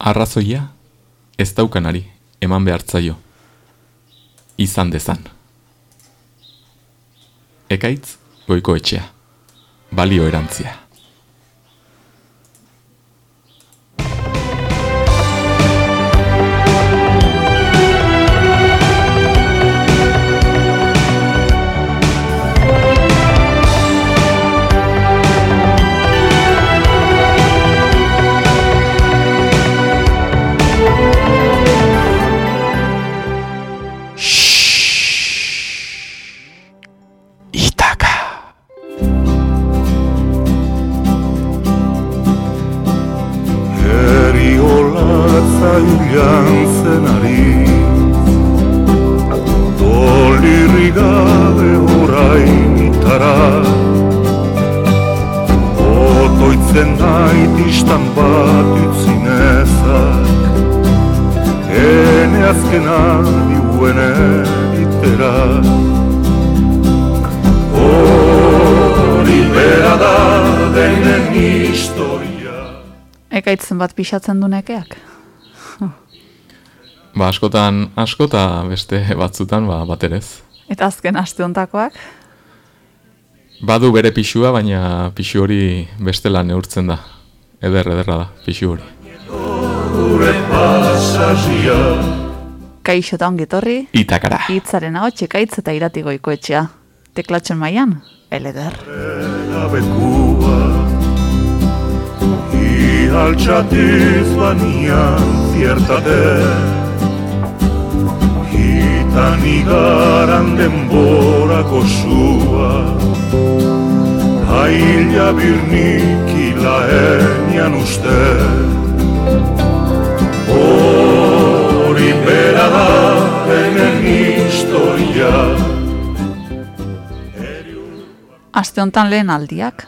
arrazoia ez daukanari eman behartzaio. Izan dezan. Ekaitz goiko etxea. Balio erantzia. Pixatzen du nekeak? ba, askotan askota beste batzutan ba, baterez. Eta azken aste hontakoak? Badu bere pixua, baina pixu hori bestela neurtzen da. Eder, ederra da, pixu hori. Kaixo eta ongitorri. Itakara. Itzaren hau txekaitz eta iratigoiko etxea. Teklatzen maian, eleder. Altxatiz banian ziertate Hitan igaran denborako sua Haila birnik ilaenian uste Hori bera da denen historia Aste honetan lehen aldiak?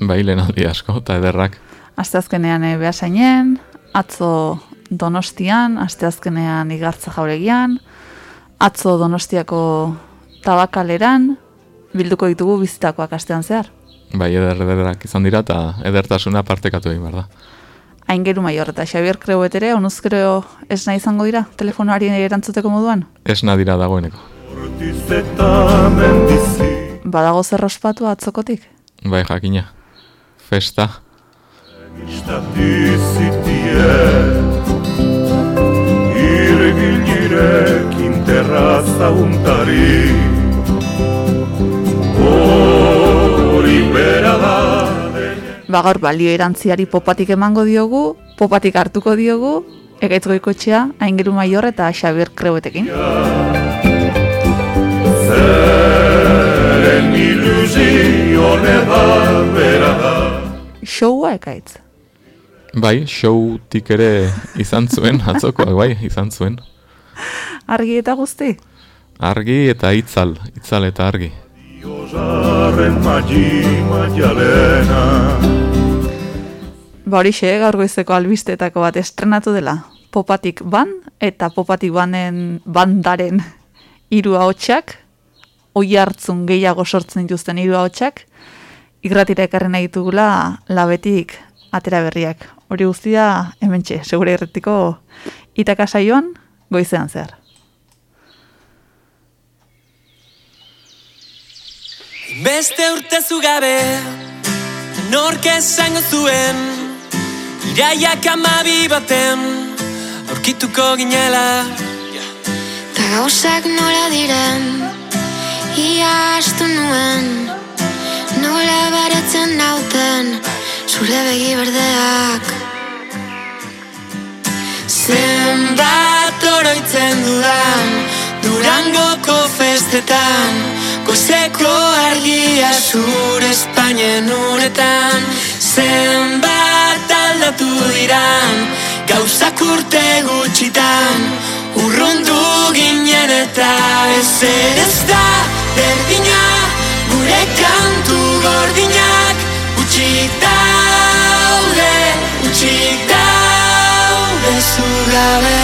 Bai, lehen aldi asko, eta ederrak. Asteazkenean e, behasainen, atzo donostian, asteazkenean igartza jauregian, atzo donostiako tabakaleran, bilduko ditugu bizitakoak astean zehar. Bai, eder, ederrak izan dira eta edertasuna partekatu egin, behar da. Hain geru maior eta Xabier Kreuet ere, onuz kreo ez nahi izango dira, telefonoari erantzuteko moduan? Ez dira dagoeneko. Badago zer ospatu atzokotik? Bai, jakina. Festa. Istatizitie Irgilirekin terraza untari. Hori bera da Bagor balio erantziari popatik emango diogu, popatik hartuko diogu, egaitz goiko txea, aingeru maior eta Xabier Kreuetekin. Zeren ilusio bera da Showa ekaitz. Bai, showtik ere izan zuen, atzokoak bai, izan zuen. Argi eta guzti? Argi eta itzal, itzal eta argi. Ba hori xe, gaur goizeko albistetako bat estrenatu dela. Popatik ban eta popatik banen bandaren hiru ahotsak, oi hartzun gehiago sortzen dituzten hiru ahotsak, igratira ekarren egitugula labetik atera berriak hori guztia hemen txe, segure irretiko itaka saioan goizean zer. Beste urte zugabe, nork esango zuen, iraiak amabi baten, aurkituko ginela. Ta gauzak nola diren, ia astu nuen, nola baratzen nauten, zure begi berdeak. Zenbat oroitzen dudan Durangoko festetan Gozeko argia zure Espainien uretan. Zenbat aldatu diran Gauzak urte gutxitan. Urrundu ginen eta ez ez da Berdina gure kantu gordinak Utxik daude, utxik zu gabe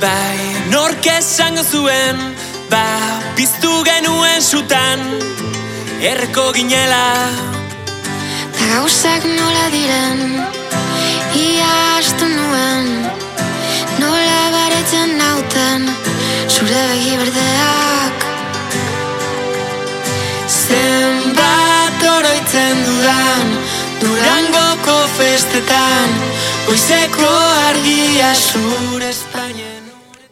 Bai, nork esango zuen Ba, biztu genuen sutan Erreko ginela. Ta gauzak nola diren Ia astu nuen Nola baretzen nauten Zure begi berdeak Zenbat oroitzen dudan Durangoko festetan Goizeko argia zure Espainien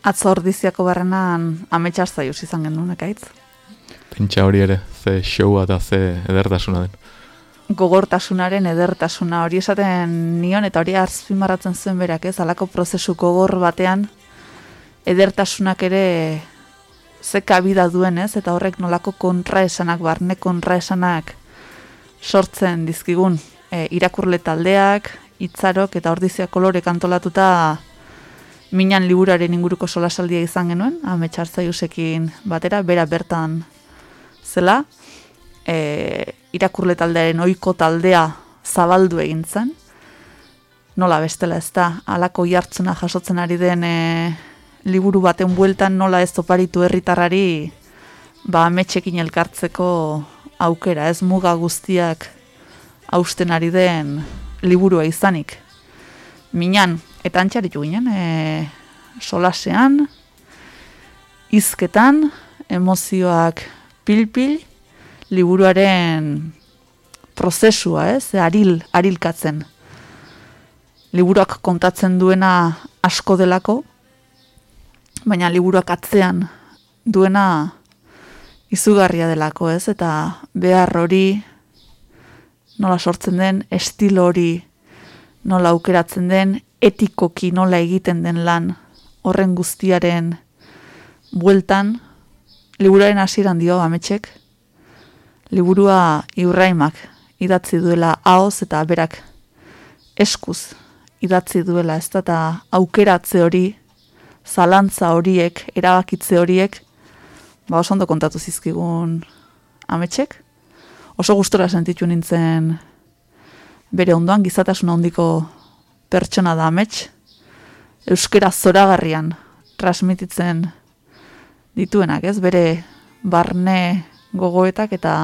Atzo ordiziako barrenan ametsa zaiuz izan genuen, ekaitz. Pentsa hori ere, ze showa eta ze edertasuna den. Gogortasunaren edertasuna hori esaten nion eta hori azpimarratzen zuen berak ez, alako prozesu gogor batean edertasunak ere ze kabida duen ez, eta horrek nolako kontraesanak, barne kontraesanak sortzen dizkigun. E, irakurle taldeak, hitzarok eta ordizia kolore kantolatuta minan liburaren inguruko solasaldia izan genuen, ametsartzaiusekin batera, bera bertan zela, e, irakurle taldearen ohiko taldea zabaldu egin zen, nola bestela ez da, alako jartzuna jasotzen ari den e, liburu baten bueltan nola ez oparitu herritarrari ba ametxekin elkartzeko aukera, ez muga guztiak hausten ari den liburua izanik. Minan, eta antxaritu ginen, e, solasean, izketan, emozioak pil-pil, liburuaren prozesua, ez, aril, arilkatzen. Liburuak kontatzen duena asko delako, baina liburuak atzean duena izugarria delako, ez, eta behar hori nola sortzen den, estilo hori nola aukeratzen den, etikoki nola egiten den lan horren guztiaren bueltan, liburaren hasieran dio ametxek, liburua iurraimak idatzi duela haoz eta berak eskuz idatzi duela, ez da, eta aukeratze hori, zalantza horiek, erabakitze horiek, ba oso ondo kontatu zizkigun ametxek, oso gustora sentitu nintzen bere ondoan gizatasun handiko pertsona da amets, euskera zoragarrian transmititzen dituenak, ez? Bere barne gogoetak eta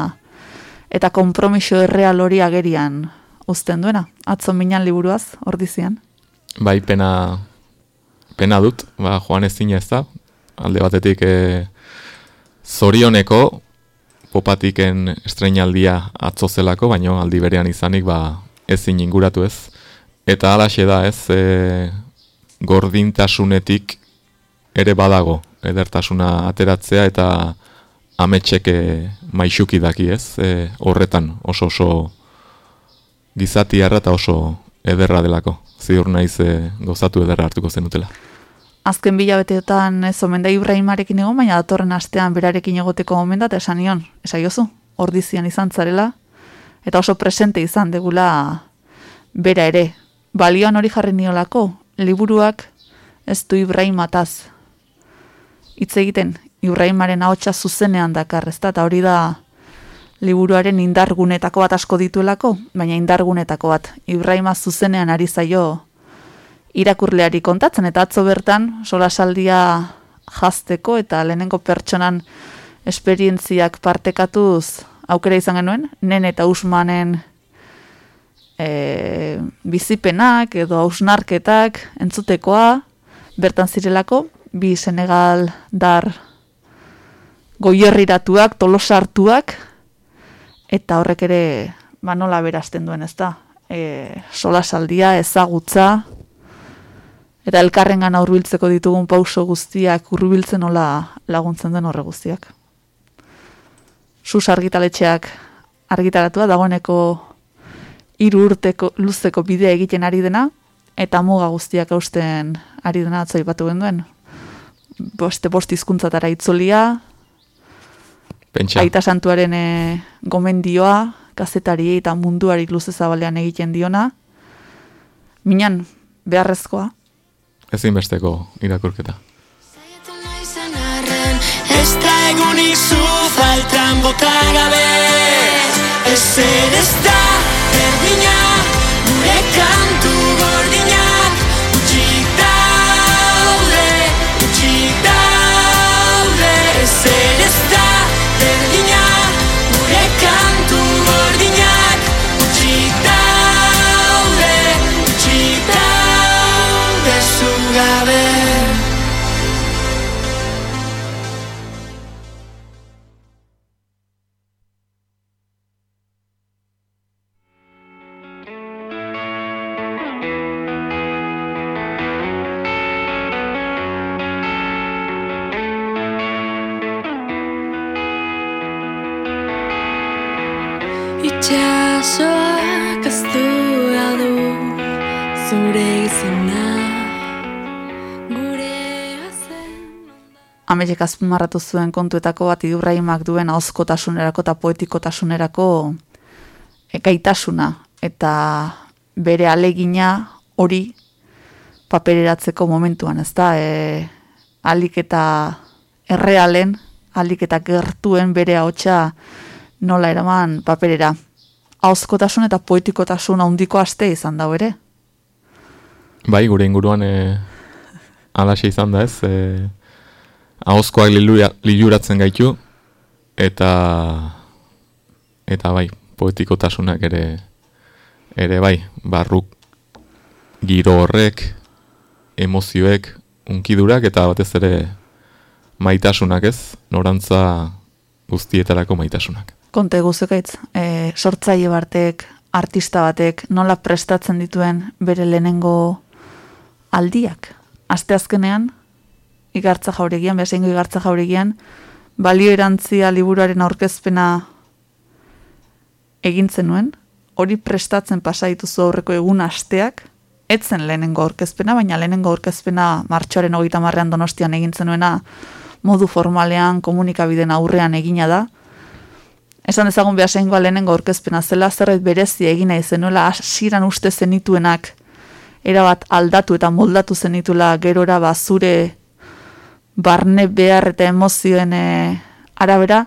eta konpromiso erreal hori agerian uzten duena. Atzo minan liburuaz, ordizian. Bai, pena, pena dut, ba, joan ez zina ez da, alde batetik e, zorioneko popatiken estreinaldia atzo zelako, baino aldi berean izanik ba, ezin inguratu ez. Eta alaxe da ez, e, gordintasunetik ere badago edertasuna ateratzea eta ametseke maixuki daki ez, e, horretan oso oso gizatiarra eta oso ederra delako. Ziur naiz e, gozatu ederra hartuko zenutela. Azken bilabeteetan ez omen da Ibrahimarekin egon, baina datorren astean berarekin egoteko omen da, eta esan nion, esaiozu, ordizian izan zarela, eta oso presente izan degula bera ere. Balioan hori jarri niolako, liburuak ez du Ibrahimataz hitz egiten, Ibrahimaren ahotsa zuzenean dakar, ez da, eta hori da liburuaren indargunetako bat asko dituelako, baina indargunetako bat, Ibrahima zuzenean ari zaio irakurleari kontatzen, eta atzo bertan, solasaldia jazteko eta lehenengo pertsonan esperientziak partekatuz aukera izan genuen, nen eta usmanen e, bizipenak edo hausnarketak entzutekoa bertan zirelako, bi Senegal dar goierriratuak, tolosartuak, eta horrek ere ba, nola berazten duen ez da. E, sola saldia, ezagutza, eta elkarren gana urbiltzeko ditugun pauso guztiak urbiltzen nola laguntzen den horre guztiak. Sus argitaletxeak argitaratua dagoeneko hiru urteko luzeko bidea egiten ari dena, eta muga guztiak hausten ari dena atzoi batu genduen. Boste bost izkuntzatara itzulia, Pentsa, Aita santuaren e, gomendioa, kazetari eta munduari luze zabalean egiten diona. Minan, beharrezkoa. ezinbesteko irakurketa. Zaiatu naizen arren Ez da egunik zu faltan bota gabe Ez ere ez da zure izena Amerik azpimarratu zuen kontuetako bat Ibraimak duen ahozkotasunerako eta poetikotasunerako e, gaitasuna eta bere alegina hori papereratzeko momentuan, ez da, e, alik eta errealen, alik eta gertuen bere ahotsa nola eraman paperera. Ahozkotasun eta poetikotasun handiko aste izan dau ere. Bai, gure inguruan e, alaxe izan da ez, e, ahozkoak liluia- liluratzen gaitu, eta eta bai, poetikotasunak ere ere bai, barruk giro horrek, emozioek, unkidurak eta batez ere maitasunak ez, norantza guztietarako maitasunak. Konte guzekaitz, e, sortzaile batek, artista batek, nola prestatzen dituen bere lehenengo aldiak. Aste azkenean, igartza jauregian, behasengo igartza jauregian, balio erantzia liburuaren aurkezpena egintzen nuen, hori prestatzen pasa dituzu aurreko egun asteak, etzen lehenengo aurkezpena, baina lehenengo aurkezpena martxoaren hogeita marrean donostian egintzen nuena modu formalean, komunikabideen aurrean egina da. Esan ezagun behasengoa lehenengo aurkezpena zela zerbait berezia egina izenuela hasiran uste zenituenak erabat aldatu eta moldatu zenitula gerora ba zure barne behar eta emozioen eh, arabera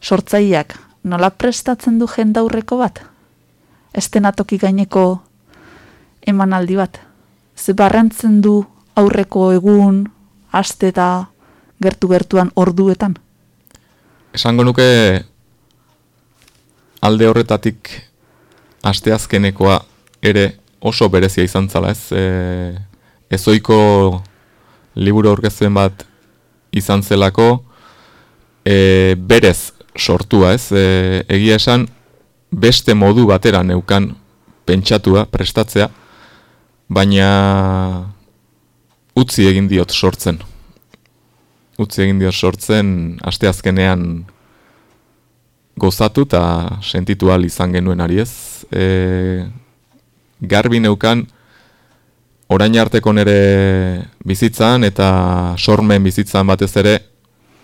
sortzaileak nola prestatzen du jendaurreko bat? Estenatoki gaineko emanaldi bat. Ze barrentzen du aurreko egun, aste eta gertu-gertuan orduetan. Esango nuke alde horretatik asteazkenekoa ere oso berezia izan zala, ez? E, ezoiko liburu aurkezpen bat izan zelako e, berez sortua, ez? E, egia esan beste modu batera neukan pentsatua, prestatzea, baina utzi egin diot sortzen. Utzi egin diot sortzen asteazkenean gozatu eta sentitu izan genuen ari ez. E, garbi neukan orain arteko nere bizitzan eta sormen bizitzan batez ere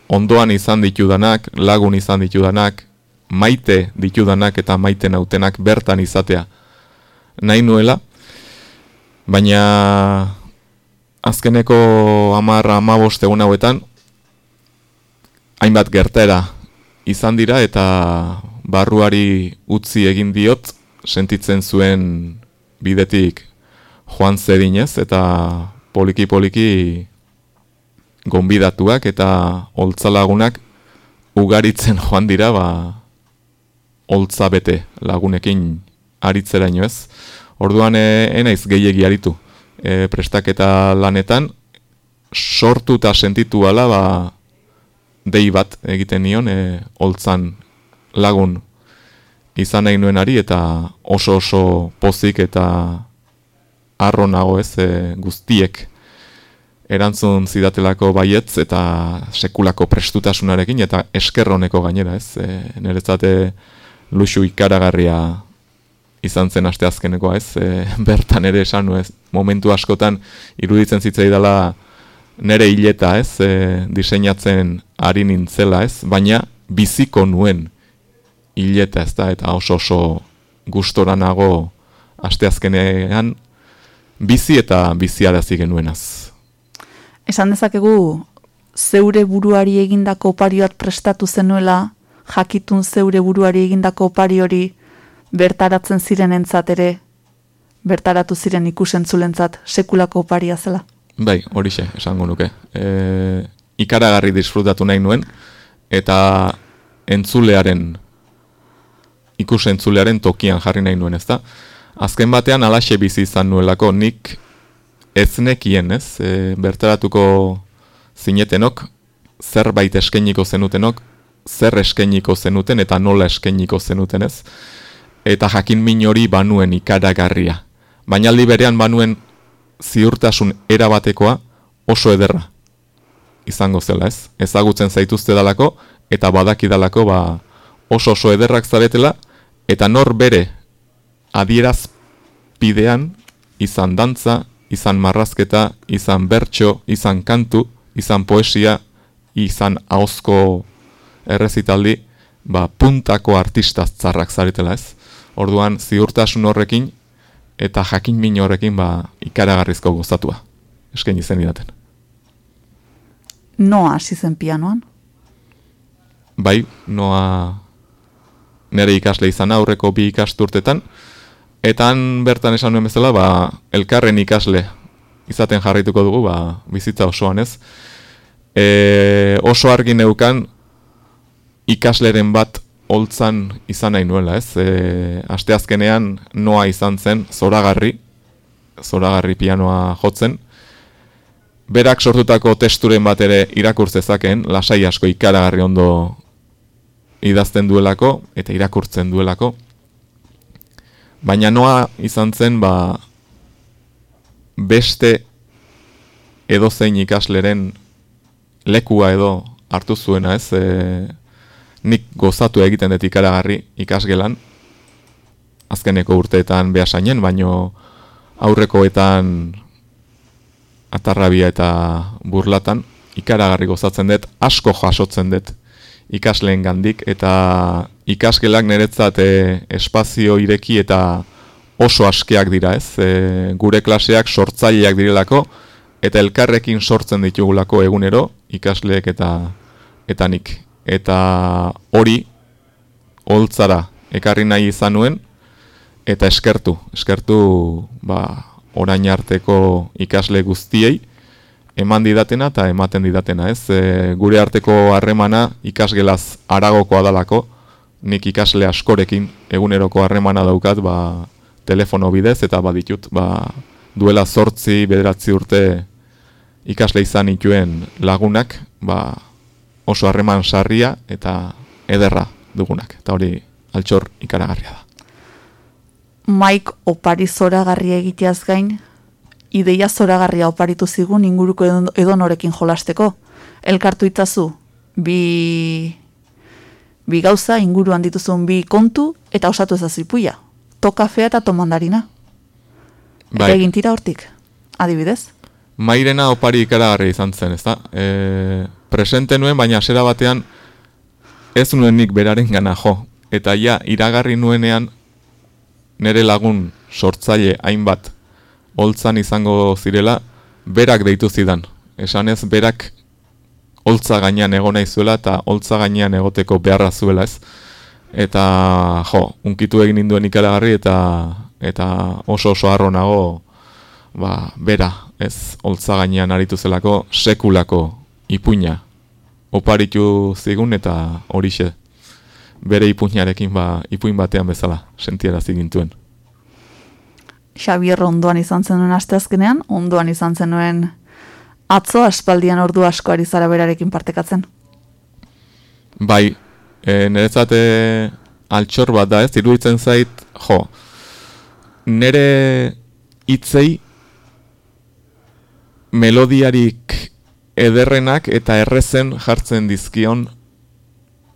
ondoan izan ditudanak, lagun izan ditudanak, maite ditudanak eta maite nautenak bertan izatea nahi nuela, baina azkeneko amarra amabost egun hauetan hainbat gertera izan dira eta barruari utzi egin diot sentitzen zuen bidetik joan zedinez eta poliki-poliki gonbidatuak eta holtzalagunak ugaritzen joan dira ba holtza bete lagunekin aritzeraino ez. Orduan e, enaiz gehiegi aritu e, prestaketa lanetan sortu eta sentitu ala ba dei bat egiten nion e, holtzan lagun izan nahi nuenari eta oso oso pozik eta arro nago ez e, guztiek erantzun zidatelako baietz eta sekulako prestutasunarekin eta eskerroneko gainera ez? E, niretzate luxu ikaragarria izan zen aste azkenekoa ez? E, bertan ere esan ez? Momentu askotan iruditzen zitzaidala nere hileta ez? E, diseinatzen ari nintzela ez? Baina biziko nuen hileta ez da eta oso oso gustora nago asteazkenean bizi eta biziarazi genuenaz. Esan dezakegu zeure buruari egindako opari bat prestatu zenuela, jakitun zeure buruari egindako opari hori bertaratzen ziren entzat ere, bertaratu ziren ikusentzulentzat sekulako oparia zela. Bai, horixe, esango nuke. E, ikaragarri disfrutatu nahi nuen, eta entzulearen, ikusentzulearen tokian jarri nahi nuen, ezta? Azken batean alaxe bizi izan nuelako, nik ez nekien, ez? E, bertaratuko zinetenok, zerbait eskeniko zenutenok, zer eskeniko zenuten eta nola eskeniko zenuten, ez? Eta jakin min hori banuen ikaragarria. Baina aldi berean banuen ziurtasun erabatekoa oso ederra izango zela, ez? Ezagutzen zaituzte dalako eta badakidalako ba oso oso ederrak zaretela eta nor bere adierazpidean izan dantza, izan marrazketa, izan bertso, izan kantu, izan poesia, izan ahozko errezitaldi, ba, puntako artista zarrak zaretela ez. Orduan ziurtasun horrekin eta jakin min horrekin ba, ikaragarrizko gozatua. Esken izen idaten. Noa hasi zen pianoan? Bai, noa nire ikasle izan aurreko bi ikasturtetan, eta han bertan esan nuen bezala, ba, elkarren ikasle izaten jarraituko dugu, ba, bizitza osoan ez. E, oso argi neukan ikasleren bat holtzan izan nahi nuela, ez? E, asteazkenean noa izan zen zoragarri, zoragarri pianoa jotzen, berak sortutako testuren bat ere irakurtzezakeen, lasai asko ikaragarri ondo idazten duelako eta irakurtzen duelako. Baina noa izan zen, ba, beste edozein ikasleren lekua edo hartu zuena ez, e, nik gozatu egiten dut ikaragarri ikasgelan, azkeneko urteetan behasainen, baino aurrekoetan atarrabia eta burlatan, ikaragarri gozatzen dut, asko jasotzen dut ikasleen gandik, eta ikasgelak niretzat e, espazio ireki eta oso askeak dira ez, e, gure klaseak sortzaileak direlako, eta elkarrekin sortzen ditugulako egunero, ikasleek eta eta nik. Eta hori holtzara ekarri nahi izan nuen eta eskertu, eskertu ba, orain arteko ikasle guztiei eman didatena eta ematen didatena, ez? E, gure arteko harremana ikasgelaz aragokoa dalako, nik ikasle askorekin eguneroko harremana daukat, ba, telefono bidez eta baditut, ba, duela zortzi, bederatzi urte ikasle izan ituen lagunak, ba, oso harreman sarria eta ederra dugunak. Eta hori altxor ikaragarria da. Maik opari zoragarria egiteaz gain, ideia zoragarria oparitu zigun inguruko edon- edonorekin jolasteko. Elkartu itzazu, bi, bi gauza inguruan dituzun bi kontu eta osatu ezazu ipuia. To kafea eta to mandarina. Eta Bai, egin tira hortik, adibidez. mairena opari ikaragarria izan zen, ezta? E, presente nuen, baina asera batean ez nuen nik beraren gana jo. Eta ja, iragarri nuenean nere lagun sortzaile hainbat holtzan izango zirela, berak deitu zidan. Esanez, berak holtza gainean egon nahi zuela eta holtza gainean egoteko beharra zuela ez. Eta, jo, unkitu egin ninduen ikaragarri eta eta oso oso harro nago ba, bera, ez, holtza gainean aritu zelako sekulako ipuina oparitu zigun eta horixe bere ipuinarekin ba, ipuin batean bezala sentiera zigintuen. Xabier ondoan izan zenuen asteazkenean, ondoan izan zenuen atzo aspaldian ordu asko ari zara berarekin partekatzen. Bai, e, niretzat e, altxor bat da ez, iruditzen zait, jo, nire hitzei melodiarik ederrenak eta errezen jartzen dizkion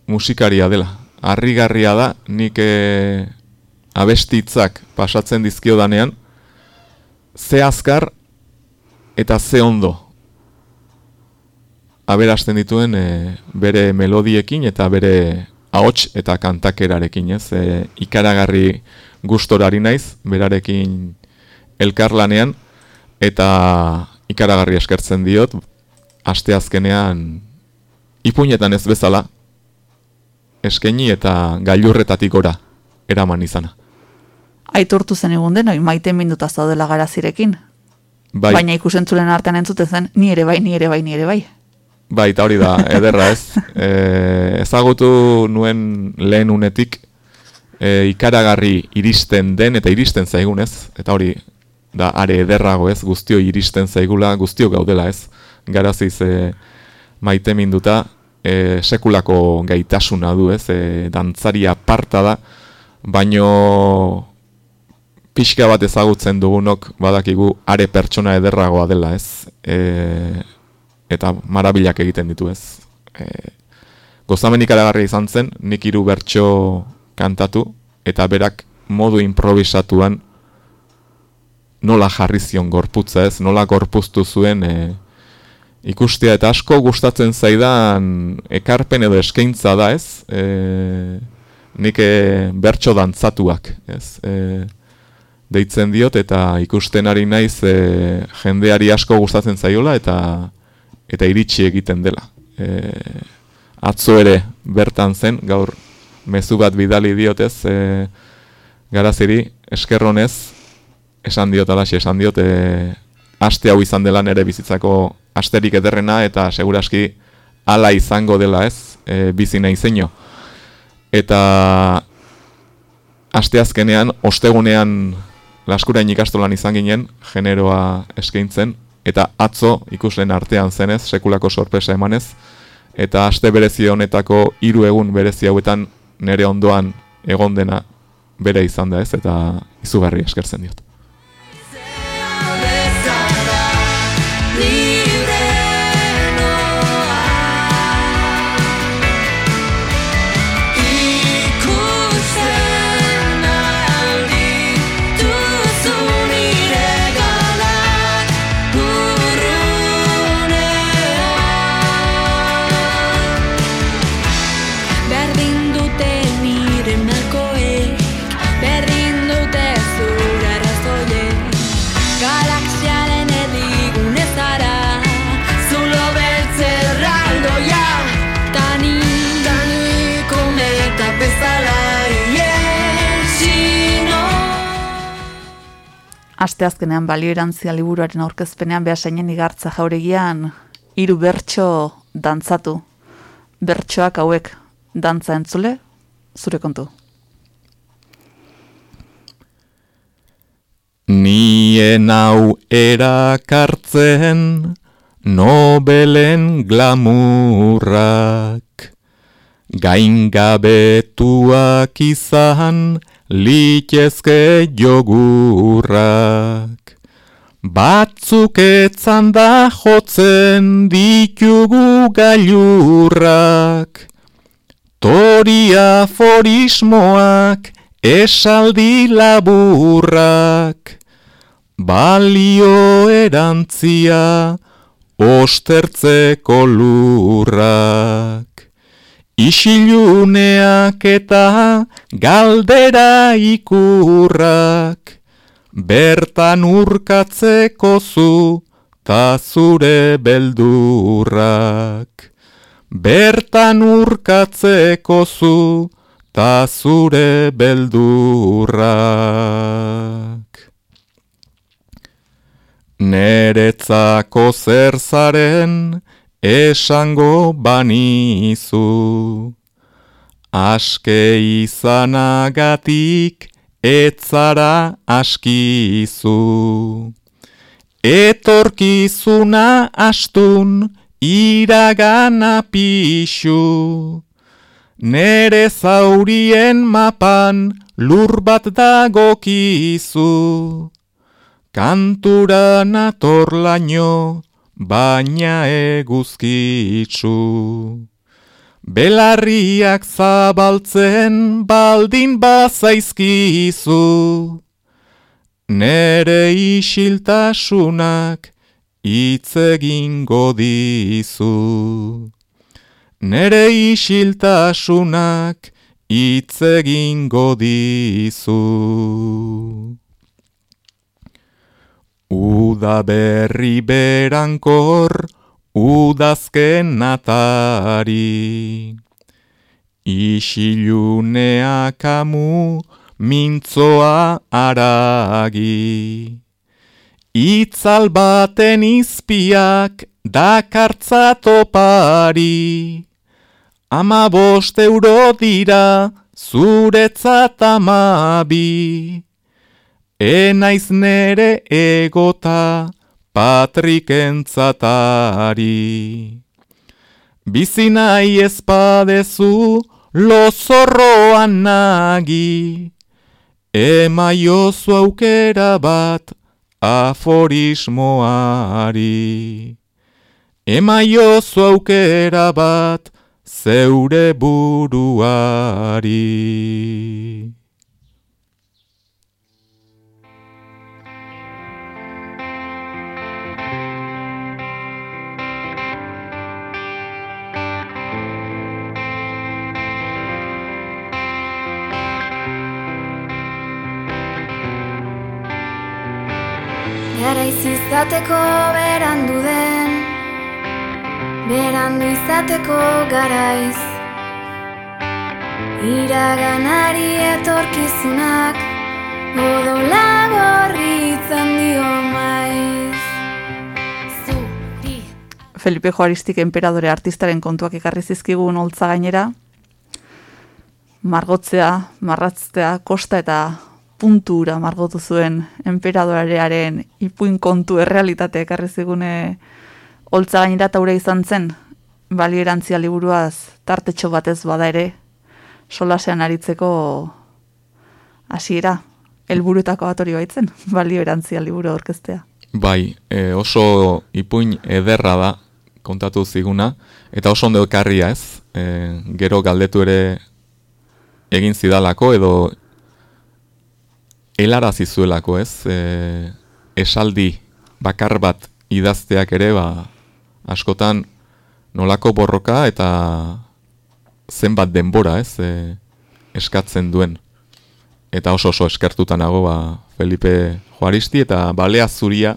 musikaria dela. Harrigarria da, nik e, abestitzak pasatzen dizkio danean, ze azkar eta ze ondo aberasten dituen e, bere melodiekin eta bere ahots eta kantakerarekin, ez? E, ikaragarri gustorari naiz, berarekin elkarlanean, eta ikaragarri eskertzen diot, asteazkenean ipuinetan ez bezala, eskaini eta gailurretatik gora eraman izana. Aitortu zen egun den, maite minduta zaudela garazirekin. Bai, Baina ikusentzulen artean entzuten zen, ni ere bai, ni ere bai, ni ere bai. bai, eta hori da, ederra ez. E, ezagutu nuen lehen unetik, e, ikaragarri iristen den eta iristen zaigun ez, eta hori da are ederrago ez, guztio iristen zaigula, guztio gaudela ez, garaziz e, maite minduta, e, sekulako gaitasuna du ez, e, dantzari aparta da, baino pixka bat ezagutzen dugunok badakigu are pertsona ederragoa dela ez, e, eta marabilak egiten ditu ez. E, gozamen ikaragarria izan zen, nik hiru bertso kantatu, eta berak modu improvisatuan nola jarri zion gorputza ez, nola gorpuztu zuen e, ikustea. Eta asko gustatzen zaidan ekarpen edo eskaintza da ez, e, nik e, bertso dantzatuak ez, e, deitzen diot eta ikusten ari naiz e, jendeari asko gustatzen zaiola eta eta iritsi egiten dela. E, atzo ere bertan zen, gaur mezu bat bidali diotez, e, garaziri, eskerronez, esan diot alaxe, esan diot, e, aste hau izan dela nere bizitzako asterik ederrena eta seguraski hala izango dela ez, e, bizi nahi zeino. Eta asteazkenean, ostegunean laskurain ikastolan izan ginen, generoa eskaintzen, eta atzo ikuslen artean zenez, sekulako sorpresa emanez, eta aste berezi honetako hiru egun berezi hauetan nere ondoan egon dena bere izan da ez, eta izugarri eskertzen diot. Asteazkenean balio erantzia liburuaren aurkezpenean behasainen igartza jauregian hiru bertso dantzatu. Bertsoak hauek dantza entzule, zure kontu. Nien hau erakartzen nobelen glamurrak Gaingabetuak izan litezke jogurrak. Batzuk etzan da jotzen ditugu gailurrak. Toria forismoak esaldi laburrak. Balio erantzia ostertzeko lurrak Isiluneak eta galdera ikurrak Bertan urkatzeko zu ta zure beldurrak. Bertan urkatzeko zu ta zure beldurrak. Neretzako zer zaren esango banizu Aske izanagatik etzara askizu. Etorkizuna astun iragana pixu Nere zaurien mapan lur bat dagokizu. Kantura nator baina eguzkitzu. Belarriak zabaltzen baldin bazaizkizu. Nere isiltasunak hitz egingo dizu. Nere isiltasunak hitz egingo dizu. Uda berri berankor, udazken natari. Isiluneak amu, mintzoa aragi. Itzal baten izpiak dakartza topari. Ama bost euro dira, zuretzat amabi. Enaiz nere egota patrikentzatari. Bizi nahi ezpadezu lozorroan nagi. Emaiozu aukera bat aforismoari. Emaiozu aukera bat zeure buruari. Garaiz izateko berandu den. Berandu izateko garaiz. Iraganari etorkizunak Odola gorritzen dio maiz. Zuri Felipe Juaristik emperadore artistaren kontuak ekarri zizkigun holtza gainera, margotzea, marratzea, kosta eta puntura margotu zuen emperadorearen ipuin kontu errealitate ekarri zigune holtza gainera taure izan zen, balierantzia liburuaz tartetxo batez bada ere, solasean aritzeko hasiera helburuetako bat hori baitzen, balioerantzia liburu aurkeztea. Bai, e, oso ipuin ederra da kontatu ziguna, eta oso ondo ekarria ez, e, gero galdetu ere egin zidalako edo helarazi zuelako ez, e, esaldi bakar bat idazteak ere, ba, askotan nolako borroka eta zenbat denbora ez, e, eskatzen duen. Eta oso oso eskertuta nago ba, Felipe Juaristi eta balea zuria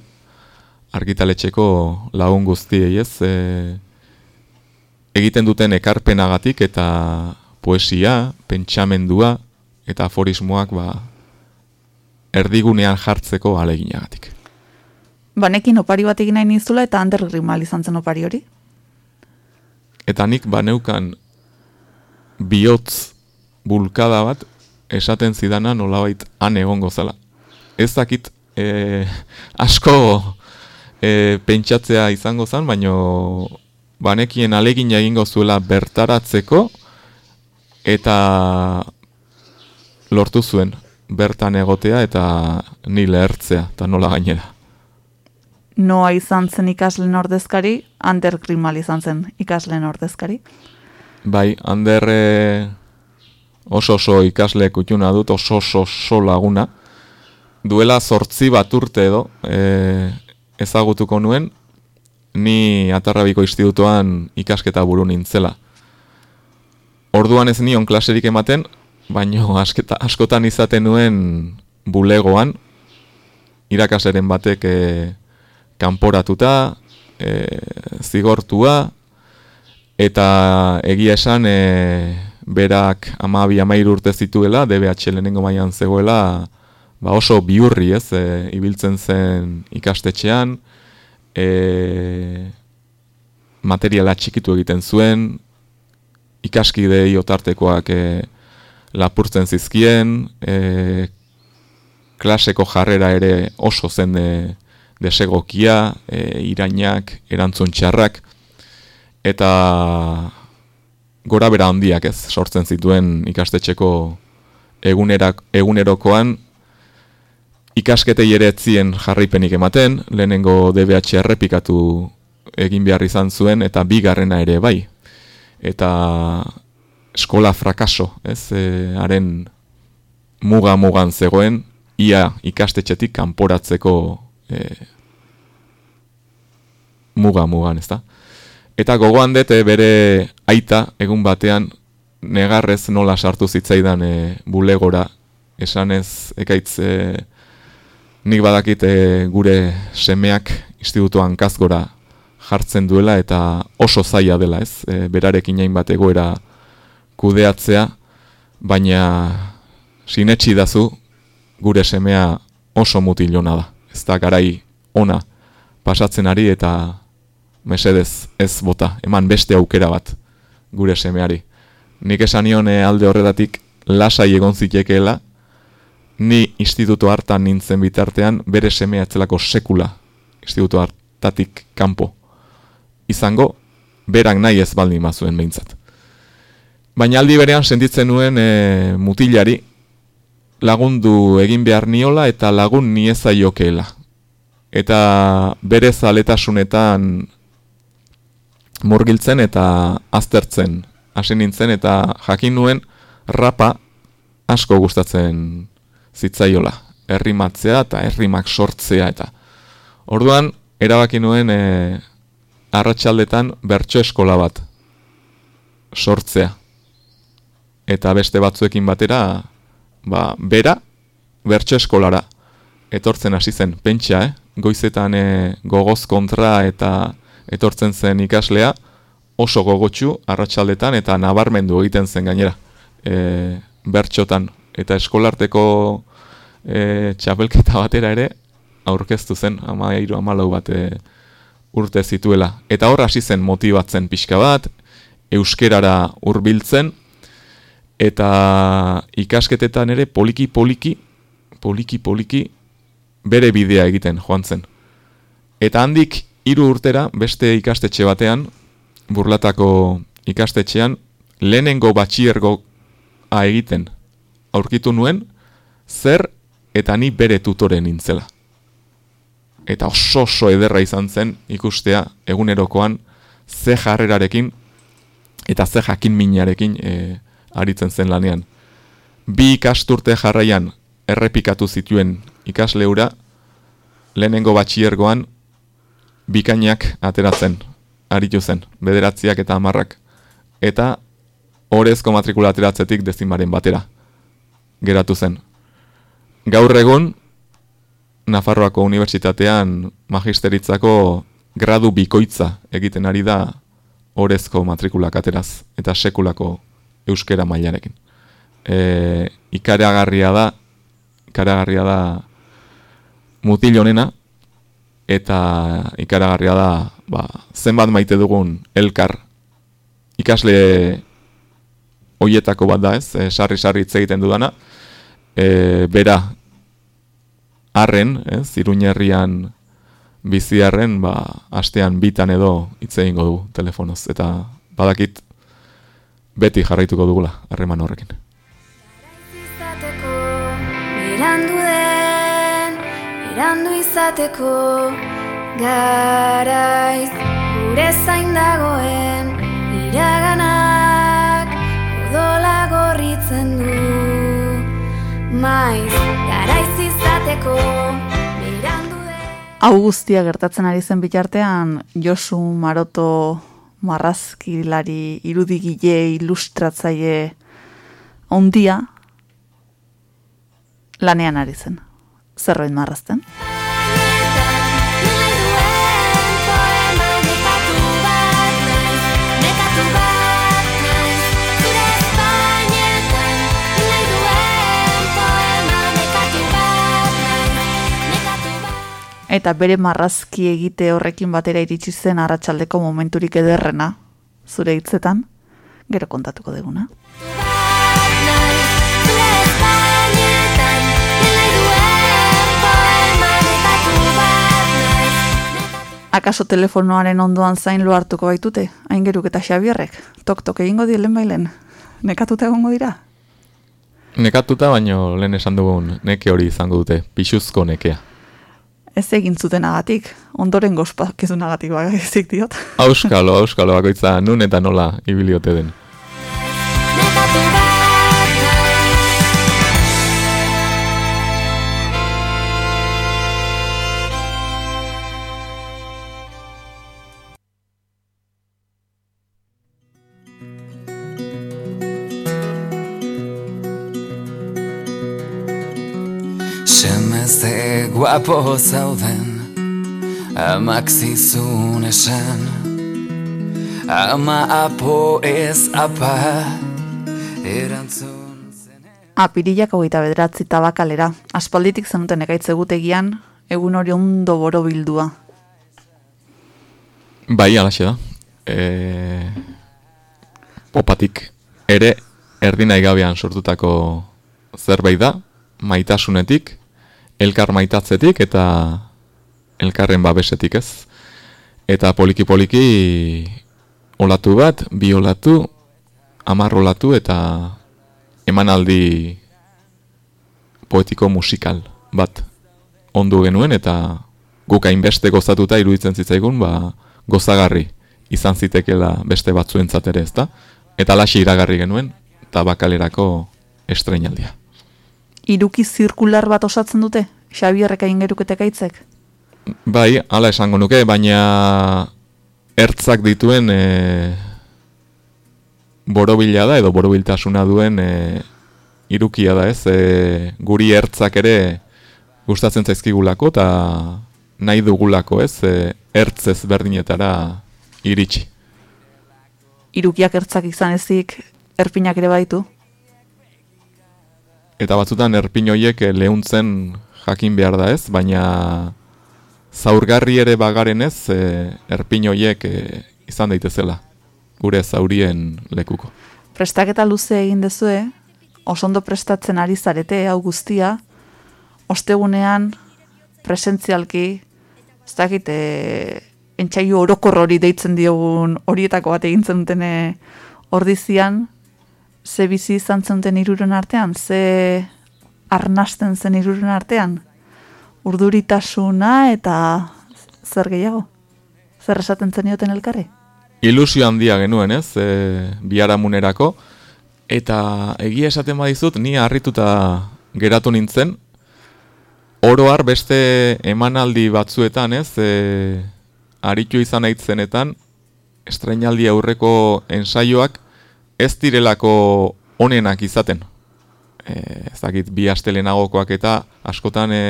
argitaletxeko lagun guztiei ez, e, egiten duten ekarpenagatik eta poesia, pentsamendua eta aforismoak ba, erdigunean jartzeko aleginagatik. Banekin opari bat egin nahi nizula eta Ander Grimal izan zen opari hori. Eta nik baneukan bihotz bulkada bat esaten zidana nolabait han egongo zela. Ez dakit e, asko e, pentsatzea izango zen, baino banekien alegin egingo zuela bertaratzeko eta lortu zuen bertan egotea eta ni lehertzea, eta nola gainera. Noa izan zen ikaslen ordezkari, Ander Grimal izan zen ikaslen ordezkari. Bai, Ander e, oso oso ikasle kutxuna dut, oso oso oso laguna. Duela sortzi bat urte edo e, ezagutuko nuen, ni atarrabiko institutoan ikasketa buru nintzela. Orduan ez nion klaserik ematen, baino asketa, askotan izaten nuen bulegoan, irakaseren batek e, kanporatuta, e, zigortua, eta egia esan e, berak amabi amair urte zituela, DBH lehenengo mailan zegoela, ba oso biurri ez, e, ibiltzen zen ikastetxean, e, materiala txikitu egiten zuen, ikaskidei otartekoak e, lapurtzen zizkien, e, klaseko jarrera ere oso zen de, desegokia, e, irainak, erantzun txarrak, eta gora bera handiak ez sortzen zituen ikastetxeko egunerak, egunerokoan ikasketei ere etzien jarraipenik ematen, lehenengo DBH errepikatu egin behar izan zuen, eta bigarrena ere bai. Eta eskola frakaso, ez, e, haren muga-mugan zegoen, ia ikastetxetik kanporatzeko e, muga-mugan, ez da. Eta gogoan dut e, bere aita egun batean negarrez nola sartu zitzaidan e, bulegora, esanez ekaitz e, nik badakit e, gure semeak institutuan kazgora jartzen duela eta oso zaila dela, ez? E, berarekin hainbat egoera kudeatzea, baina sinetsi dazu gure semea oso mutilona da. Ez da garai ona pasatzen ari eta mesedez ez bota, eman beste aukera bat gure semeari. Nik esan nion eh, alde horretatik lasai egon zitekeela, ni instituto hartan nintzen bitartean bere semea etzelako sekula instituto hartatik kanpo izango, berak nahi ez baldin mazuen behintzat. Baina aldi berean sentitzen nuen e, mutilari lagundu egin behar niola eta lagun nieza jokeela. Eta bere zaletasunetan murgiltzen eta aztertzen hasi nintzen eta jakin nuen rapa asko gustatzen zitzaiola. Errimatzea eta errimak sortzea eta. Orduan, erabaki nuen e, arratsaldetan bertso eskola bat sortzea eta beste batzuekin batera, ba, bera, bertso eskolara, etortzen hasi zen, pentsa, eh? goizetan e, gogoz kontra eta etortzen zen ikaslea, oso gogotsu arratsaldetan eta nabarmendu egiten zen gainera. E, bertxotan eta eskolarteko e, txapelketa batera ere aurkeztu zen, ama eiru amalau bat e, urte zituela. Eta hor hasi zen motibatzen pixka bat, euskerara hurbiltzen eta ikasketetan ere poliki poliki, poliki poliki, bere bidea egiten joan zen. Eta handik hiru urtera beste ikastetxe batean, burlatako ikastetxean, lehenengo batxiergo a egiten aurkitu nuen, zer eta ni bere tutore nintzela. Eta oso oso ederra izan zen ikustea egunerokoan ze jarrerarekin eta ze jakin minarekin e, aritzen zen lanean. Bi ikasturte jarraian errepikatu zituen ikasleura, lehenengo batxiergoan bikainak ateratzen, aritu zen, bederatziak eta amarrak. Eta orezko matrikula ateratzetik dezimaren batera geratu zen. Gaur egun, Nafarroako Unibertsitatean magisteritzako gradu bikoitza egiten ari da orezko matrikulak ateraz eta sekulako euskera mailarekin. E, ikaragarria da, ikaragarria da mutil honena eta ikaragarria da ba, zenbat maite dugun elkar. Ikasle hoietako bat da ez, e, sarri-sarri hitz egiten dudana, e, bera, arren, ez, iruñerrian biziarren, ba, astean bitan edo hitz egingo du telefonoz, eta badakit beti jarraituko dugula harreman horrekin. Mirandu den, mirandu izateko Garaiz, gure zain dagoen Iraganak, odola gorritzen du Maiz, garaiz izateko Hau guztia gertatzen ari zen bitartean, Josu Maroto marrazkilari, irudigile, ilustratzaile ondia lanean ari zen. Zerbait marrazten. Eta bere marrazki egite horrekin batera iritsi zen arratsaldeko momenturik ederrena, zure hitzetan, gero kontatuko deguna. Akaso telefonoaren ondoan zain lo hartuko baitute, aingeruk eta Xabierrek, tok-tok egingo dielen bailen, nekatuta egongo dira? Nekatuta, baino lehen esan dugun neke hori izango dute, pixuzko nekea. Ez egin zutenagatik, ondoren gospakizunagatik bagazik diot. Auskalo, auskalo bakoitza nun eta nola ibiliote den. Semezde guapo zauden Amak zizun esan Ama apo ez apa Erantzun zen Apirilak hogeita bederatzi tabakalera, aspalditik zenuten ekaitze gutegian, egun hori ondo boro bildua. Bai, alaxe da. E... Popatik ere erdinai gabean sortutako zerbait da, maitasunetik, elkar maitatzetik eta elkarren babesetik ez. Eta poliki-poliki olatu bat, bi olatu, amar olatu eta emanaldi poetiko musikal bat ondu genuen eta guk hainbeste gozatuta iruditzen zitzaigun ba, gozagarri izan zitekela beste batzuentzat ere ezta eta laxi iragarri genuen tabakalerako estreinaldia. Iruki zirkular bat osatzen dute, Xabierrek aingeruk eta ekaitzek? Bai, hala esango nuke, baina ertzak dituen e, borobila da edo borobiltasuna duen e, irukia da ez, e, guri ertzak ere gustatzen zaizkigulako eta nahi dugulako ez, e, ertzez berdinetara iritsi. Irukiak ertzak izan ezik, erpinak ere baitu. Eta batzutan erpin horiek eh, lehuntzen jakin behar da ez, baina zaurgarri ere bagaren ez, e, erpin e, izan daitezela, gure zaurien lekuko. Prestaketa luze egin dezue, osondo prestatzen ari zarete, hau guztia, ostegunean, presentzialki, ez dakit, e, entxaio orokor hori deitzen diogun horietako bat egin zenutene ordizian, ze bizi izan zenuten iruren artean, ze arnasten zen iruren artean, urduritasuna eta zer gehiago? Zer esaten zenioten elkarri? Ilusio handia genuen ez, e, biharamunerako, eta egia esaten badizut, ni harrituta geratu nintzen, oroar beste emanaldi batzuetan ez, e, aritu izan aitzenetan, estrenaldi aurreko ensaioak ez direlako onenak izaten. E, ez dakit, bi astelenagokoak eta askotan e,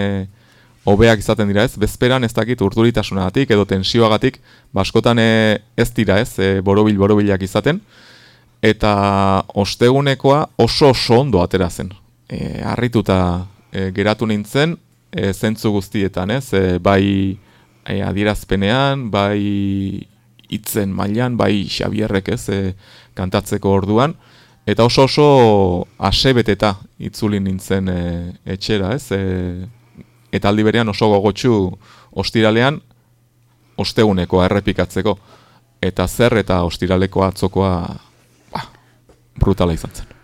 hobeak izaten dira ez, bezperan ez dakit urduritasunagatik edo tensioagatik, ba askotan e, ez dira ez, e, borobil borobilak izaten, eta ostegunekoa oso oso ondo atera zen. E, harrituta e, geratu nintzen, e, zentzu guztietan ez, e, bai e, adierazpenean, bai hitzen mailan, bai Xabierrek ez, e, kantatzeko orduan, eta oso oso asebeteta itzuli nintzen e, etxera, ez? E, eta aldi berean oso gogotsu ostiralean osteguneko errepikatzeko. Eta zer eta ostiraleko atzokoa ba, brutala izan zen.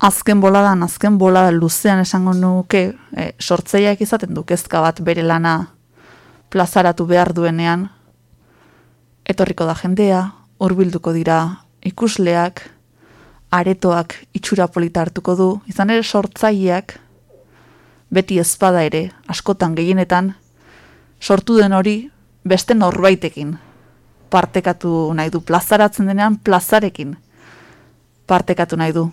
Azken boladan, azken bolada luzean esango nuke, e, sortzeiak izaten du kezka bat bere lana plazaratu behar duenean, etorriko da jendea, hurbilduko dira ikusleak, aretoak itxura polita hartuko du, izan ere sortzaileak, beti ezpada ere, askotan gehienetan, sortu den hori beste norbaitekin partekatu nahi du, plazaratzen denean plazarekin partekatu nahi du.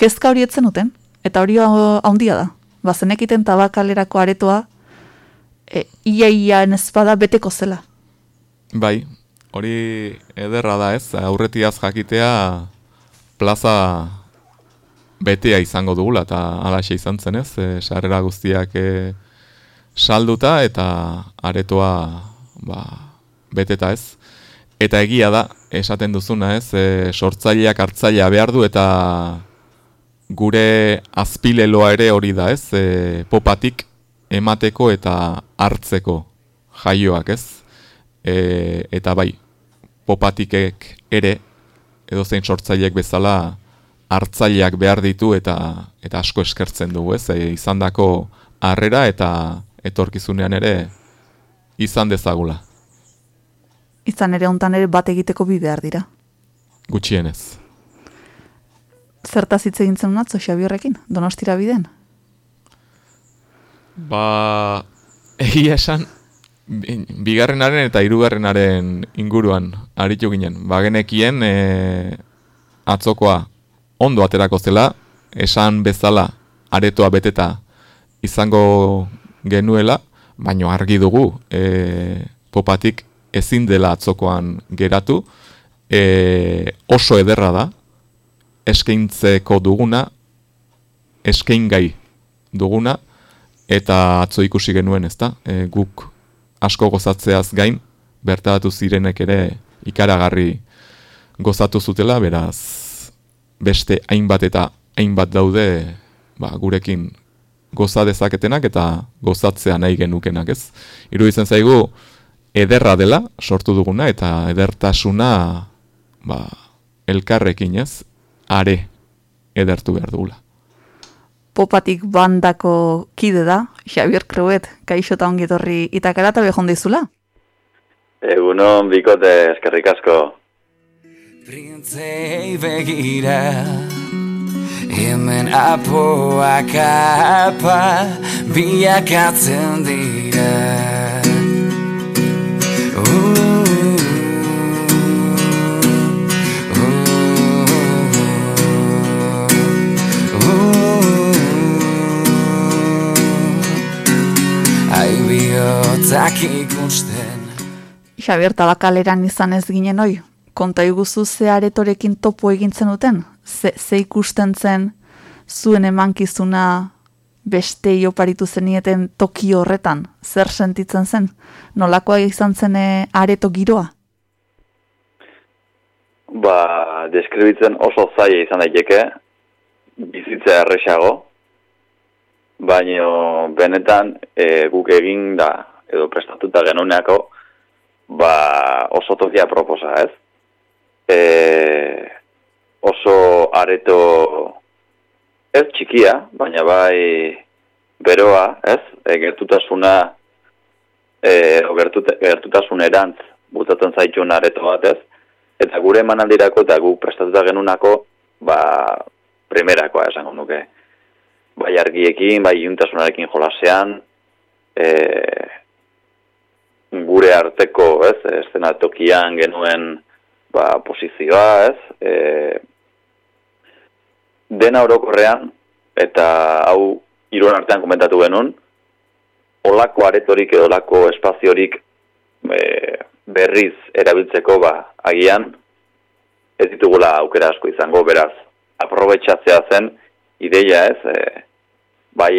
Kezka hori etzen uten, eta hori handia da. Bazenekiten tabakalerako aretoa, e, ia iaan ezpada beteko zela. Bai, hori ederra da ez, aurretiaz jakitea plaza betea izango dugula, eta alaxe izan zen ez, e, sarrera guztiak e, salduta eta aretoa ba, beteta ez. Eta egia da, esaten duzuna ez, e, sortzaileak hartzailea behar du eta gure azpileloa ere hori da ez, e, popatik emateko eta hartzeko jaioak ez. E, eta bai, popatikek ere, edo zein sortzaileek bezala, hartzaileak behar ditu eta eta asko eskertzen dugu ez, e, izan dako harrera eta etorkizunean ere izan dezagula. Izan ere hontan ere bat egiteko bi behar dira. Gutxienez. Zertaz hitz egin zen atzo Xabierrekin, Donostira biden. Ba, egia esan, bigarrenaren eta hirugarrenaren inguruan aritu ginen. Ba, genekien e, atzokoa ondo aterako zela, esan bezala aretoa beteta izango genuela, baino argi dugu e, popatik ezin dela atzokoan geratu, e, oso ederra da, eskaintzeko duguna, eskaingai duguna, eta atzo ikusi genuen, ezta? E, guk asko gozatzeaz gain, bertatu zirenek ere ikaragarri gozatu zutela, beraz beste hainbat eta hainbat daude ba, gurekin goza dezaketenak eta gozatzea nahi genukenak, ez? Iruditzen zaigu ederra dela sortu duguna eta edertasuna ba, elkarrekin, ez? Are edertu behar dugula. Popatik bandako kide da, Xabier Creuet, kaixo eta ongi etorri itakara eta behon dizula. Egunon, bikote, eskerrik asko. Printzei begira Hemen apoak apa Biakatzen dira gauzak ikusten Xabier tabakaleran izan ez ginen hoi, konta iguzu ze aretorekin topo egintzen duten? Ze, ze ikusten zen zuen emankizuna bestei oparitu zenieten toki horretan? Zer sentitzen zen? Nolakoa izan zen eh, areto giroa? Ba, deskribitzen oso zaila izan daiteke, bizitza erresago, baina benetan e, guk egin da, edo prestatuta genuneako, ba, oso tokia proposa, ez? E, oso areto ez txikia, baina bai beroa, ez? E, gertutasuna e, o gertut, gertutasun erantz butatzen zaitun areto bat, ez? Eta gure emanaldirako eta guk prestatuta genunako, ba, primerakoa esango nuke. Bai argiekin, bai juntasunarekin jolasean, e, gure arteko, ez, eszenatokian genuen ba, posizioa, ez, e, dena orokorrean, eta hau iruen artean komentatu genuen, olako aretorik edo olako espaziorik e, berriz erabiltzeko ba, agian, ez ditugula aukera asko izango, beraz, aprobetsatzea zen, ideia ez, e, bai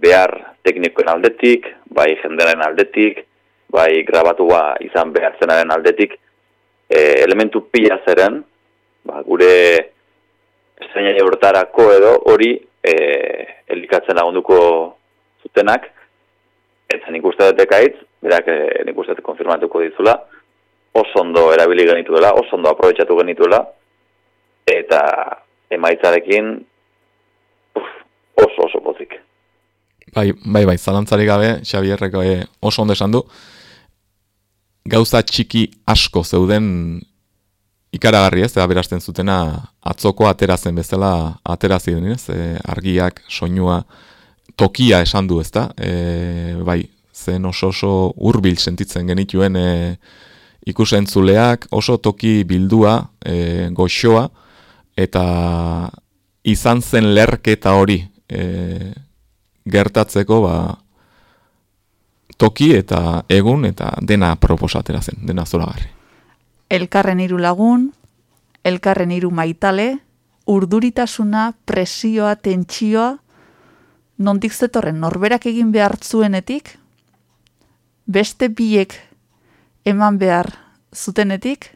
behar teknikoen aldetik, bai jenderen aldetik, bai grabatua izan behar zenaren aldetik, e, elementu pila zeren, ba, gure estreina hortarako edo hori e, elikatzen lagunduko zutenak, eta nik uste dut ekaitz, berak e, nik uste konfirmatuko dizula, oso ondo erabili genituela, oso ondo aprobetsatu genituela, eta emaitzarekin uf, oso oso pozik. Bai, bai, bai, zalantzarik gabe, Xabierrek e, oso ondo esan du, gauza txiki asko zeuden ikaragarri ez, berazten zutena atzoko aterazen bezala aterazi den, ez, e, argiak, soinua, tokia esan du ez da, e, bai, zen oso oso hurbil sentitzen genituen e, ikusentzuleak, oso toki bildua, e, goxoa, eta izan zen lerketa hori e, gertatzeko ba, toki eta egun eta dena proposatera zen, dena zoragarri. Elkarren hiru lagun, elkarren hiru maitale, urduritasuna, presioa, tentsioa, nondik zetorren norberak egin behar zuenetik, beste biek eman behar zutenetik,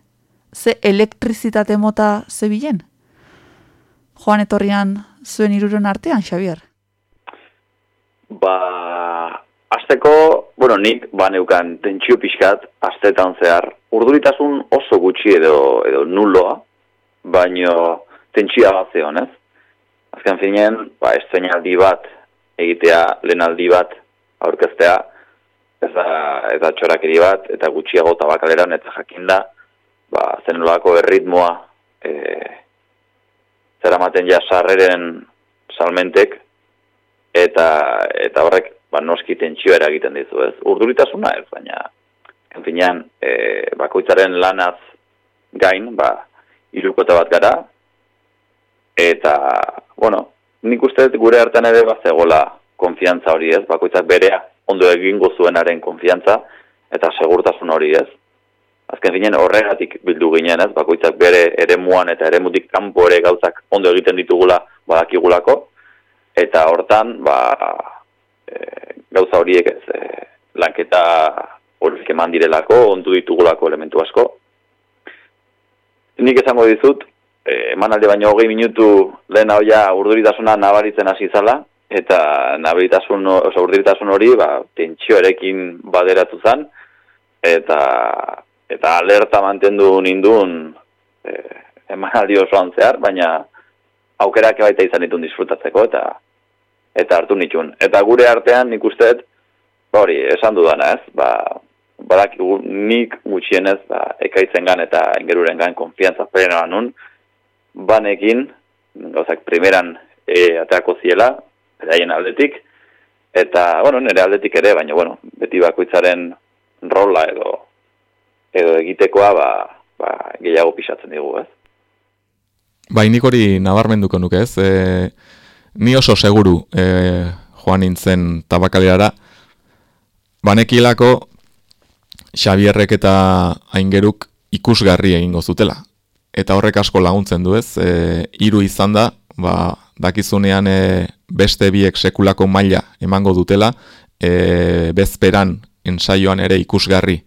ze elektrizitate mota zebilen? Joan etorrian zuen iruron artean, Xavier? Ba, azteko, bueno, nik baneukan tentsio pixkat, astetan zehar, urduritasun oso gutxi edo, edo nuloa, baino tentsioa bat zeon, ez? Azken finean, ba, estrenaldi bat, egitea lehenaldi bat aurkeztea, ez da, ez da txorakeri bat, eta gutxiago tabakaleran, eta jakinda, ba, zen erritmoa, e, zeramaten ja sarreren salmentek, eta eta horrek ba, noski tentsio eragiten dizu, ez? Urduritasuna ez, baina finean, e, bakoitzaren lanaz gain, ba, irukota bat gara, eta, bueno, nik uste dut gure hartan ere bat zegoela konfiantza hori ez, bakoitzak berea ondo egingo zuenaren konfiantza, eta segurtasun hori ez. Azken finean horregatik bildu ginen ez, bakoitzak bere ere muan eta ere mutik kanpo ere gauzak ondo egiten ditugula badakigulako, eta hortan, ba, e, gauza horiek ez, e, lanketa horiek eman direlako, ondu ditugulako elementu asko. Nik esango dizut, e, emanalde baino hogei minutu lehen hau ja urduritasuna nabaritzen hasi zala, eta nabaritasun, oza, urduritasun hori, ba, tentsioarekin baderatu zan, eta eta alerta mantendu nindun e, emanaldi osoan zehar, baina aukerak baita izan ditun disfrutatzeko, eta eta hartu nitun. Eta gure artean nik usteet, ba hori, esan dudana ez, ba, badak nik gutxienez, ba, ekaitzen gan eta ingeruren gan konfiantza plenoa nun, banekin, gauzak primeran e, ateako ziela, beraien aldetik, eta, bueno, nire aldetik ere, baina, bueno, beti bakoitzaren rola edo edo egitekoa, ba, ba, gehiago pisatzen digu, ez? Bai, nik hori nabarmenduko nuke ez, e, ni oso seguru e, joan nintzen tabakaleara, banekilako Xabierrek eta Aingeruk ikusgarri egingo zutela. Eta horrek asko laguntzen du ez, e, hiru izan da, ba, dakizunean e, beste biek sekulako maila emango dutela, e, bezperan ensaioan ere ikusgarri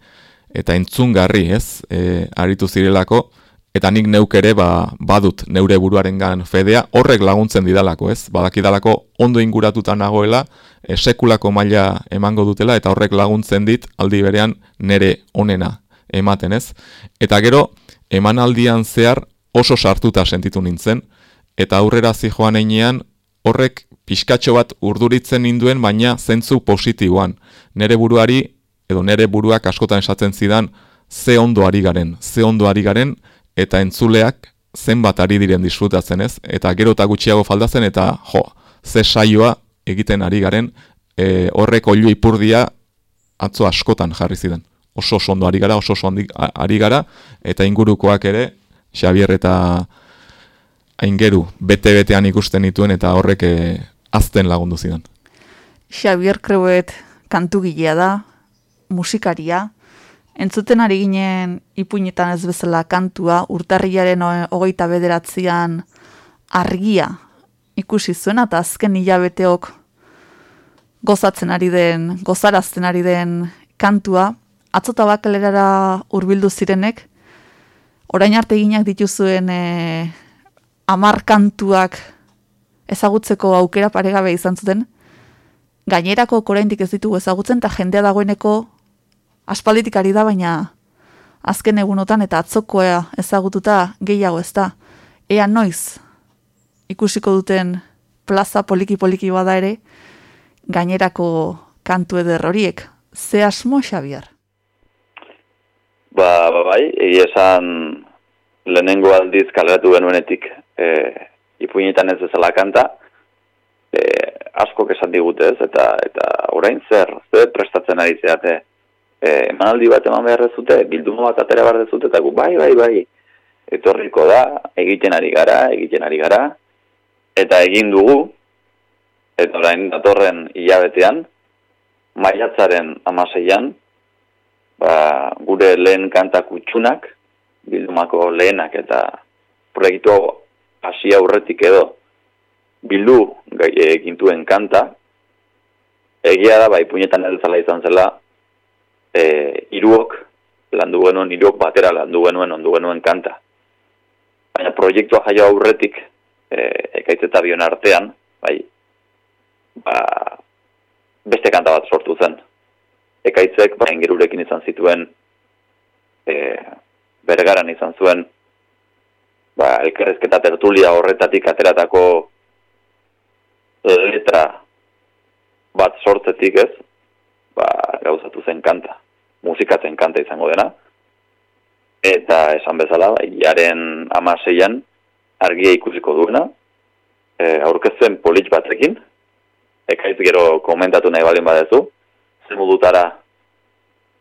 eta entzungarri ez, e, aritu zirelako, eta nik neuk ere ba, badut neure buruarengan fedea, horrek laguntzen didalako ez, badakidalako ondo inguratuta nagoela, e, sekulako maila emango dutela, eta horrek laguntzen dit aldi berean nere onena ematen ez. Eta gero, emanaldian zehar oso sartuta sentitu nintzen, eta aurrera zijoan einean horrek pixkatxo bat urduritzen ninduen, baina zentzu positiboan. Nere buruari, edo nere buruak askotan esatzen zidan, ze ondo ari garen, ze ondo ari garen, eta entzuleak zenbat ari diren disfrutatzen ez, eta gero eta gutxiago faldatzen, eta jo, ze saioa egiten ari garen, e, horrek oilu ipurdia atzo askotan jarri zidan. Oso oso ondo ari gara, oso oso ondo ari gara, eta ingurukoak ere, Xabier eta aingeru bete-betean ikusten dituen, eta horrek e, azten lagundu zidan. Xavier Creuet kantugilea da, musikaria, entzuten ari ginen ipuinetan ez bezala kantua, urtarriaren ho- hogeita bederatzean argia. Ikusi zuen, eta azken hilabeteok gozatzen ari den, gozarazten ari den kantua, atzota bakalerara hurbildu zirenek, orain arte eginak dituzuen e, amar kantuak ezagutzeko aukera paregabe izan zuten, gainerako oraindik ez ditugu ezagutzen, eta jendea dagoeneko aspalditik ari da, baina azken egunotan eta atzokoa ezagututa gehiago ez da. Ea noiz ikusiko duten plaza poliki-poliki bada ere, gainerako kantu eder horiek. Ze asmo, Xavier? Ba, ba bai, egia esan lehenengo aldiz kaleratu genuenetik e, ipuinetan ez bezala kanta, e, askok esan digute ez, eta eta orain zer, zer prestatzen ari zeate, e, emanaldi bat eman behar dezute, bilduma bat atera behar dezute, eta gu, bai, bai, bai, etorriko da, egiten ari gara, egiten ari gara, eta egin dugu, eta orain datorren hilabetean, maiatzaren amaseian, ba, gure lehen kanta kutxunak, bildumako lehenak eta proiektu hasi aurretik edo bildu gai, egintuen kanta, egia da, bai, puñetan elzala izan zela, e, iruok landu genuen, iruok batera landu genuen, ondu genuen kanta. Baina proiektua jaio aurretik, e, ekaitz eta bion artean, bai, ba, beste kanta bat sortu zen. Ekaitzek, ba, ingerurekin izan zituen, e, bergaran izan zuen, ba, elkarrezketa tertulia horretatik ateratako letra bat sortzetik ez, ba, gauzatu zen kanta, musikatzen kanta izango dena, eta esan bezala, jaren amaseian argia ikusiko duena, e, aurkezten polit batekin, ekaiz gero komentatu nahi balin badezu, ze modutara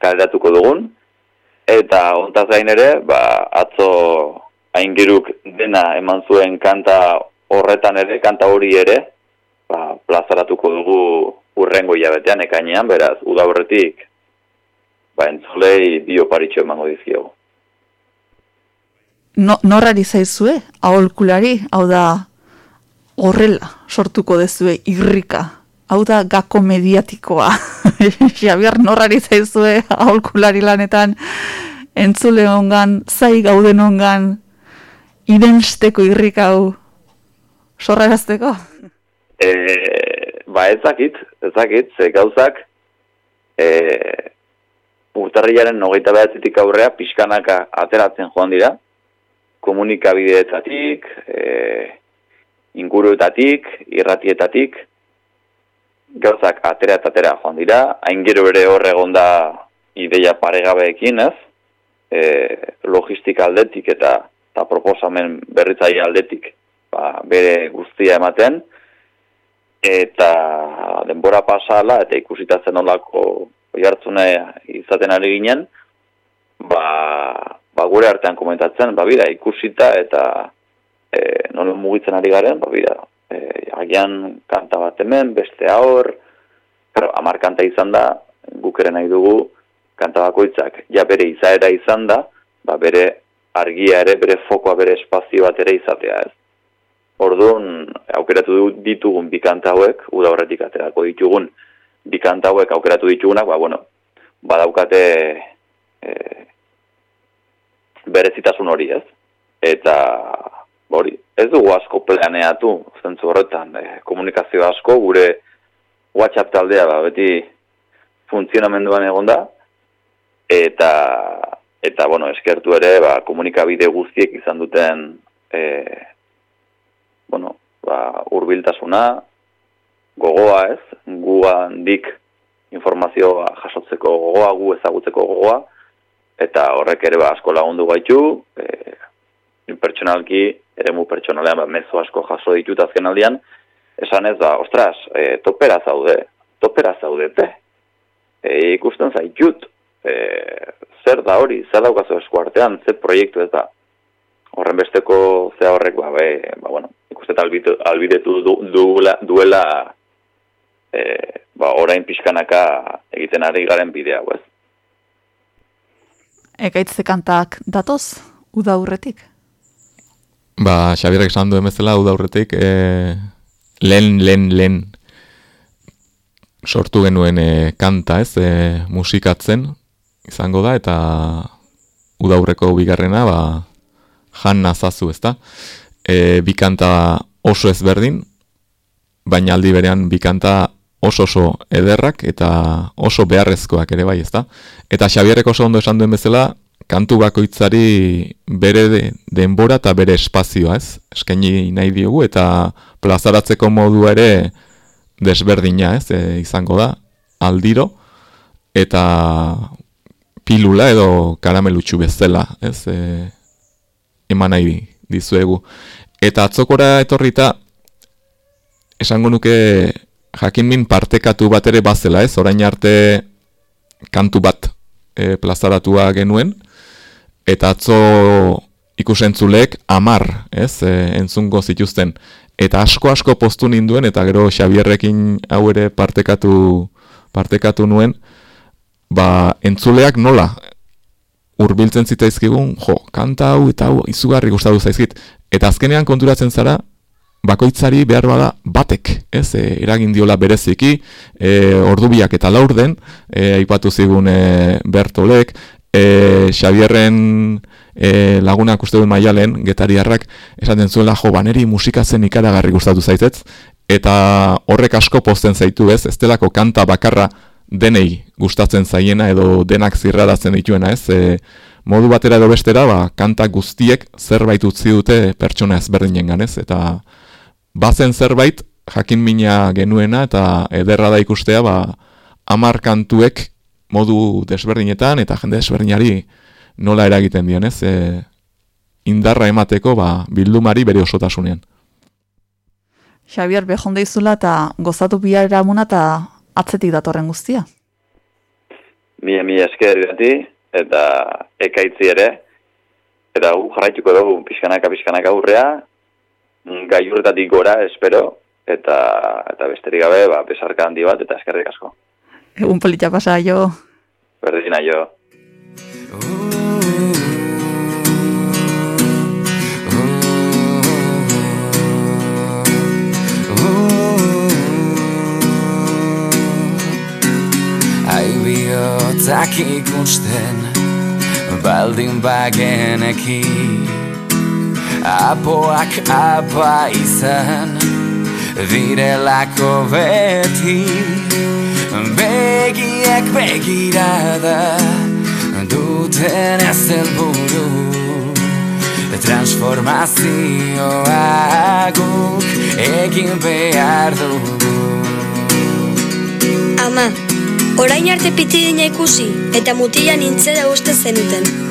kaleratuko dugun, eta ontaz gain ere, ba, atzo aingiruk dena eman zuen kanta horretan ere, kanta hori ere, ba, plazaratuko dugu urrengo hilabetean ekainean, beraz, uda horretik, ba, entzolei dio paritxo emango dizkiogu. No, norrari zaizue, aholkulari, hau da horrela sortuko dezue irrika. Hau da gako mediatikoa. Xabier norrari zaizue aholkulari lanetan entzule ongan, zai gauden ongan, irensteko irrika hau sorrarazteko. E, ba ez dakit, ez dakit, ze gauzak e, urtarriaren hogeita behatzetik aurrea pixkanaka ateratzen joan dira, komunikabideetatik, e, inguruetatik, irratietatik, gauzak atera eta atera joan dira, hain gero ere hor egonda ideia paregabeekin, ez? E, logistika aldetik eta, eta proposamen berritzaile aldetik ba, bere guztia ematen, eta denbora pasala eta ikusita zen olako jartzune izaten ari ginen, ba, ba gure artean komentatzen, ba bida, ikusita eta e, nola mugitzen ari garen, ba bida, e, agian kanta bat hemen, beste aur, claro, amar kanta izan da, guk nahi dugu kanta bakoitzak ja bere izaera izan da, ba bere argia ere, bere fokoa, bere espazio bat ere izatea ez. Orduan, aukeratu ditugun bi kanta hauek, uda horretik aterako ditugun bi kanta hauek aukeratu ditugunak, ba, bueno, badaukate e, berezitasun hori ez. Eta ba, hori, ez dugu asko planeatu, zentzu horretan, e, komunikazio asko, gure WhatsApp taldea ba, beti funtzionamenduan egonda, eta eta bueno, eskertu ere, ba, komunikabide guztiek izan duten e, bueno, ba, urbiltasuna, gogoa ez, gu handik informazioa jasotzeko gogoa, gu ezagutzeko gogoa, eta horrek ere ba, asko lagundu gaitu, e, pertsonalki, eremu pertsonalean, ba, mezu asko jaso ditut azken aldian, esan ez da, ostras, e, topera zaude, topera zaudete, e, ikusten zaitut, e, zer da hori, zer daukazu eskuartean, zer proiektu ez da, horren besteko zea horrek, ba, be, ba, bueno, ikusten albidetu du, duela, duela e, ba, orain pixkanaka egiten ari garen bidea, ez? Ekaitze kantak datoz, uda aurretik. Ba, Xabierrek esan duen bezala, uda aurretik, e, lehen, lehen, lehen sortu genuen e, kanta, ez, e, musikatzen izango da, eta uda aurreko bigarrena, ba, jan nazazu, ez da? E, bi kanta oso ezberdin, baina aldi berean bi kanta oso oso ederrak eta oso beharrezkoak ere bai, ezta? Eta Xabierrek oso ondo esan duen bezala, kantu bakoitzari bere de, denbora eta bere espazioa, ez? Eskaini nahi diogu eta plazaratzeko modu ere desberdina, ez? E, izango da, aldiro eta pilula edo karamelutxu bezala, ez? E, eman nahi dizuegu. Eta atzokora etorrita, esango nuke jakinmin partekatu bat ere bazela, ez? Orain arte kantu bat e, plazaratua genuen, eta atzo ikusentzulek amar, ez? E, entzungo zituzten. Eta asko-asko postu ninduen, eta gero Xabierrekin hau ere partekatu, partekatu nuen, ba, entzuleak nola hurbiltzen zitzaizkigun, jo, kanta hau eta hau izugarri gustatu zaizkit. Eta azkenean konturatzen zara, bakoitzari behar bada batek, ez, e, eragin diola bereziki, e, ordubiak eta laurden, e, aipatu zigun e, Bertolek, e, Xabierren e, lagunak uste duen maialen, getariarrak, esaten zuela, jo, baneri musikatzen ikaragarri gustatu zaitez, eta horrek asko pozten zaitu ez, ez delako kanta bakarra denei gustatzen zaiena edo denak zirraratzen dituena ez, e, modu batera edo bestera, ba, kanta guztiek zerbait utzi dute pertsona ezberdinen ez, eta bazen zerbait jakin mina genuena eta ederra da ikustea, ba, amar kantuek modu desberdinetan eta jende desberdinari nola eragiten dion ez, e, indarra emateko ba, bildumari bere osotasunean. Xabier behonde izula eta gozatu biara amuna eta atzetik datorren guztia. Mila, mila esker gati, eta ekaitzi ere, eta gu jarraituko dugu pixkanaka, pixkanaka aurrea, gaiurretatik gora, espero, eta eta besterik gabe, ba, besarka handi bat, eta eskerrik asko. Egun politxa pasa jo. Berdina jo. Ai bihotzak ikusten Baldin bageneki Apoak apa izan Direlako beti. Begiek begirada Duten ez helburu Transformazioa guk egin behar dugu. Ama, orain arte pitidina ikusi eta mutila nintzera uste zenuten.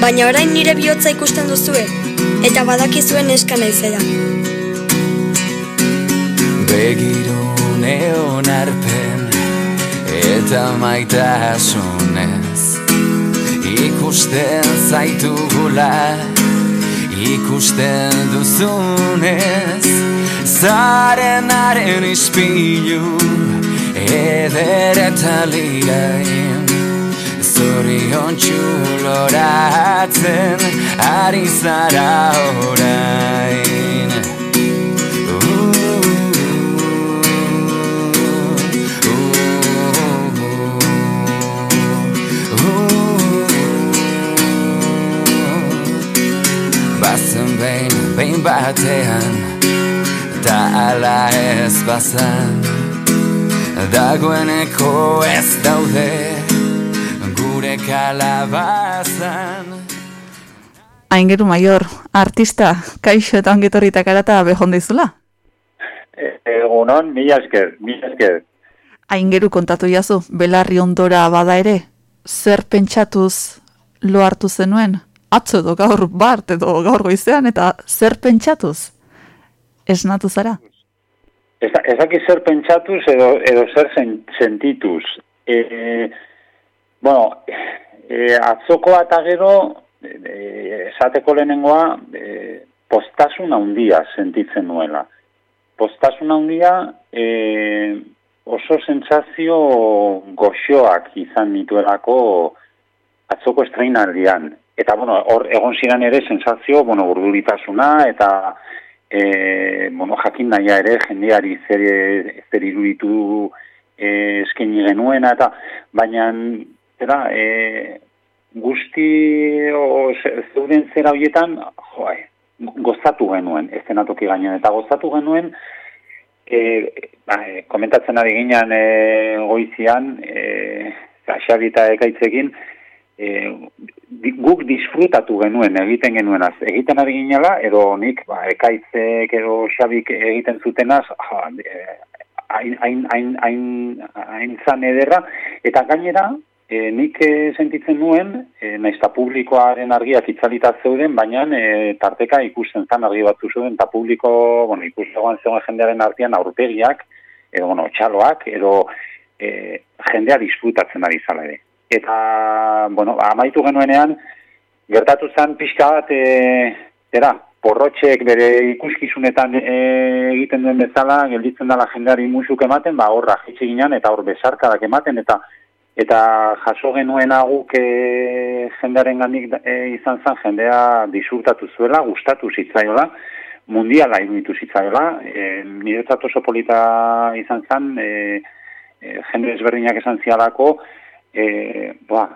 Baina orain nire bihotza ikusten duzue eta badakizuen eska naizera. Begirune onarpen eta maitasunez. Ikusten zaitugula ikusten duzunez. Zarenaren ispilu zer eta lirain Zorion txuloratzen ari zara orain. Bazen behin, behin batean Ta ala ez bazan. Dagoeneko ez daude Gure kalabazan Aingeru Maior, artista, kaixo eta ongetorritak arata behondizula? Egunon, mila esker, mila esker. Aingeru kontatu jazu, belarri ondora bada ere, zer pentsatuz lo hartu zenuen? Atzo edo gaur bart edo gaur goizean eta zer pentsatuz? Esnatu zara? Ez, ez zer pentsatuz edo, edo zer sentituz. E, bueno, e, atzokoa eta gero, e, esateko lehenengoa, e, postasun handia sentitzen nuela. Postasun handia e, oso sentsazio goxoak izan nituelako atzoko estrainaldian. Eta, bueno, hor egon ziren ere sensazio, bueno, urduritasuna eta e, bueno, jakin nahia ere jendeari zer, zer iruditu e, eskaini genuena eta baina zera, e, guzti o, ze- zeuden zera horietan joa, gozatu genuen estenatoki gainean eta gozatu genuen e, ba, e, komentatzen ari ginen e, goizian e, Xabi eta ekaitzekin e, guk disfrutatu genuen egiten genuenaz. Egiten ari ginela, edo nik, ba, ekaitzek edo xabik egiten zutenaz, e, hain, hain, hain, hain, hain zan ederra, eta gainera, e, nik e, sentitzen nuen, e, naizta publikoaren argiak itzalita zeuden, baina e, tarteka ikusten zan argi batzu zeuden, eta publiko, bueno, ikustegoan zegoen jendearen artean aurpegiak, edo, bueno, txaloak, edo e, jendea disfrutatzen ari zala ere. Eta, bueno, amaitu genuenean, gertatu zen pixka bat, e, era, porrotxek bere ikuskizunetan e, egiten duen bezala, gelditzen dela jendeari musuk ematen, ba, horra jitsi ginen, eta hor besarkadak ematen, eta eta jaso genuena guk e, jendearen gandik e, izan zen, jendea disfrutatu zuela, gustatu zitzaiola, mundiala iruditu zitzaiola, e, niretzat oso polita izan zen, e, e, jende ezberdinak esan zialako, e, ba,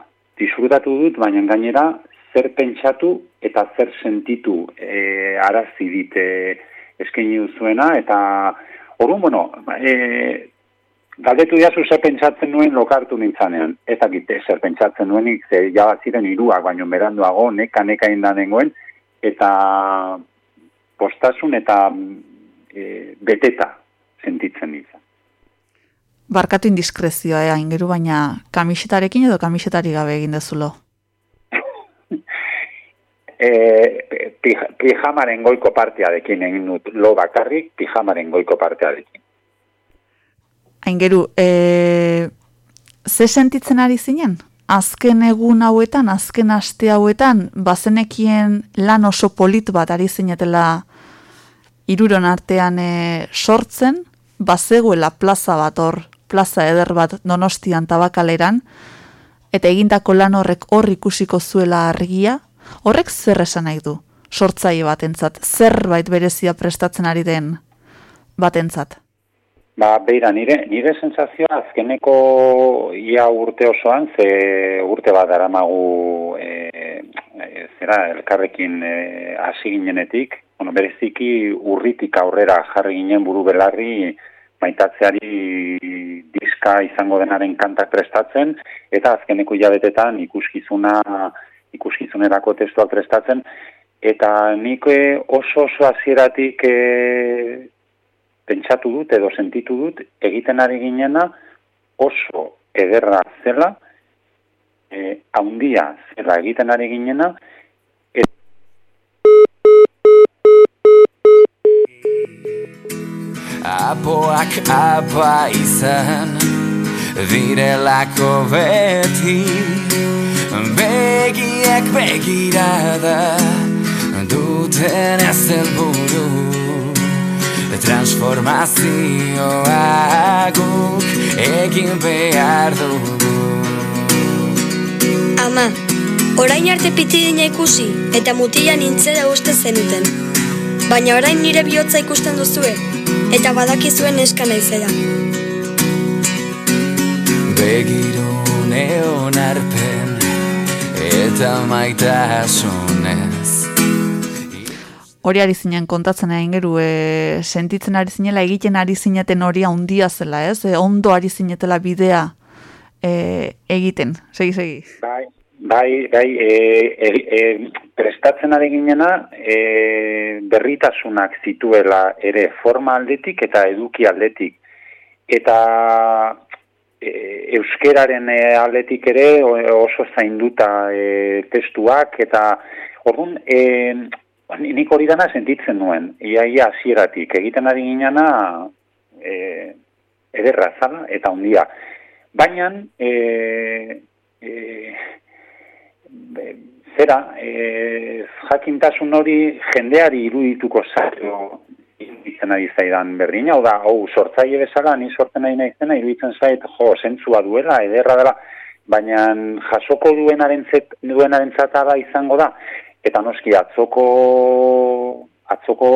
disfrutatu dut, baina gainera zer pentsatu eta zer sentitu e, arazi dit e, eskaini duzuena, eta orduan, bueno, e, galdetu diazu zer pentsatzen nuen lokartu nintzanean. Ez dakit eh, zer pentsatzen nuenik, ze jabat ziren iruak, baino beranduago, neka neka inda nengoen, eta postasun eta e, beteta sentitzen nintzen. Barkatu indiskrezioa, eh, aingeru, baina kamisetarekin edo kamisetari gabe egin dezulo. E, pij, pijamaren goiko partearekin egin dut lo bakarrik, pijamaren goiko partearekin. Aingeru, e, ze sentitzen ari zinen? Azken egun hauetan, azken aste hauetan, bazenekien lan oso polit bat ari zinetela iruron artean e, sortzen, bazegoela plaza bat hor, plaza eder bat donostian tabakaleran, eta egindako lan horrek hor ikusiko zuela argia, horrek zer esan nahi du? Sortzaile batentzat, zerbait berezia prestatzen ari den batentzat. Ba, beira, nire, nire sensazioa azkeneko ia urte osoan, ze urte bat daramagu e, e, zera elkarrekin e, hasi ginenetik, bueno, bereziki urritik aurrera jarri ginen buru belarri maitatzeari diska izango denaren kantak prestatzen, eta azkeneko hilabetetan ikuskizuna ikuskizunerako testuak prestatzen, eta nik eh, oso oso hasieratik e, pentsatu dut edo sentitu dut egiten ari ginena oso ederra zela, e, haundia zela egiten ari ginena, Apoak apa izan Direlako beti Begiek begirada Duten ez helburu Transformazioa guk egin behar dugu Ama, orain arte pitidina ikusi eta mutila nintzera uste zenuten. Baina orain nire bihotza ikusten duzue eta badakizuen neska naizela. Begirune onarpen eta maitasunez Hori ari zinen kontatzen egin geru, e, sentitzen ari zinela, egiten ari zineten hori handia zela, ez? E, ondo ari zinetela bidea e, egiten. Segi, segi. Bai, bai, bai e, e, e, prestatzen ari ginena e, berritasunak zituela ere forma aldetik eta eduki aldetik. Eta e, euskeraren e, aldetik ere oso zainduta e, testuak eta orduan nik hori dana sentitzen nuen, ia ia egiten ari ginena e, ederra zala eta handia. Baina, e, e, be- zera, e, jakintasun hori jendeari irudituko zaio iruditzen ari zaidan berdin, hau da, hau, sortzaile bezala, ni sortzen nahi naizena, iruditzen zait, jo, zentzua duela, ederra dela, baina jasoko duenaren, zet, duenaren izango da, eta noski atzoko, atzoko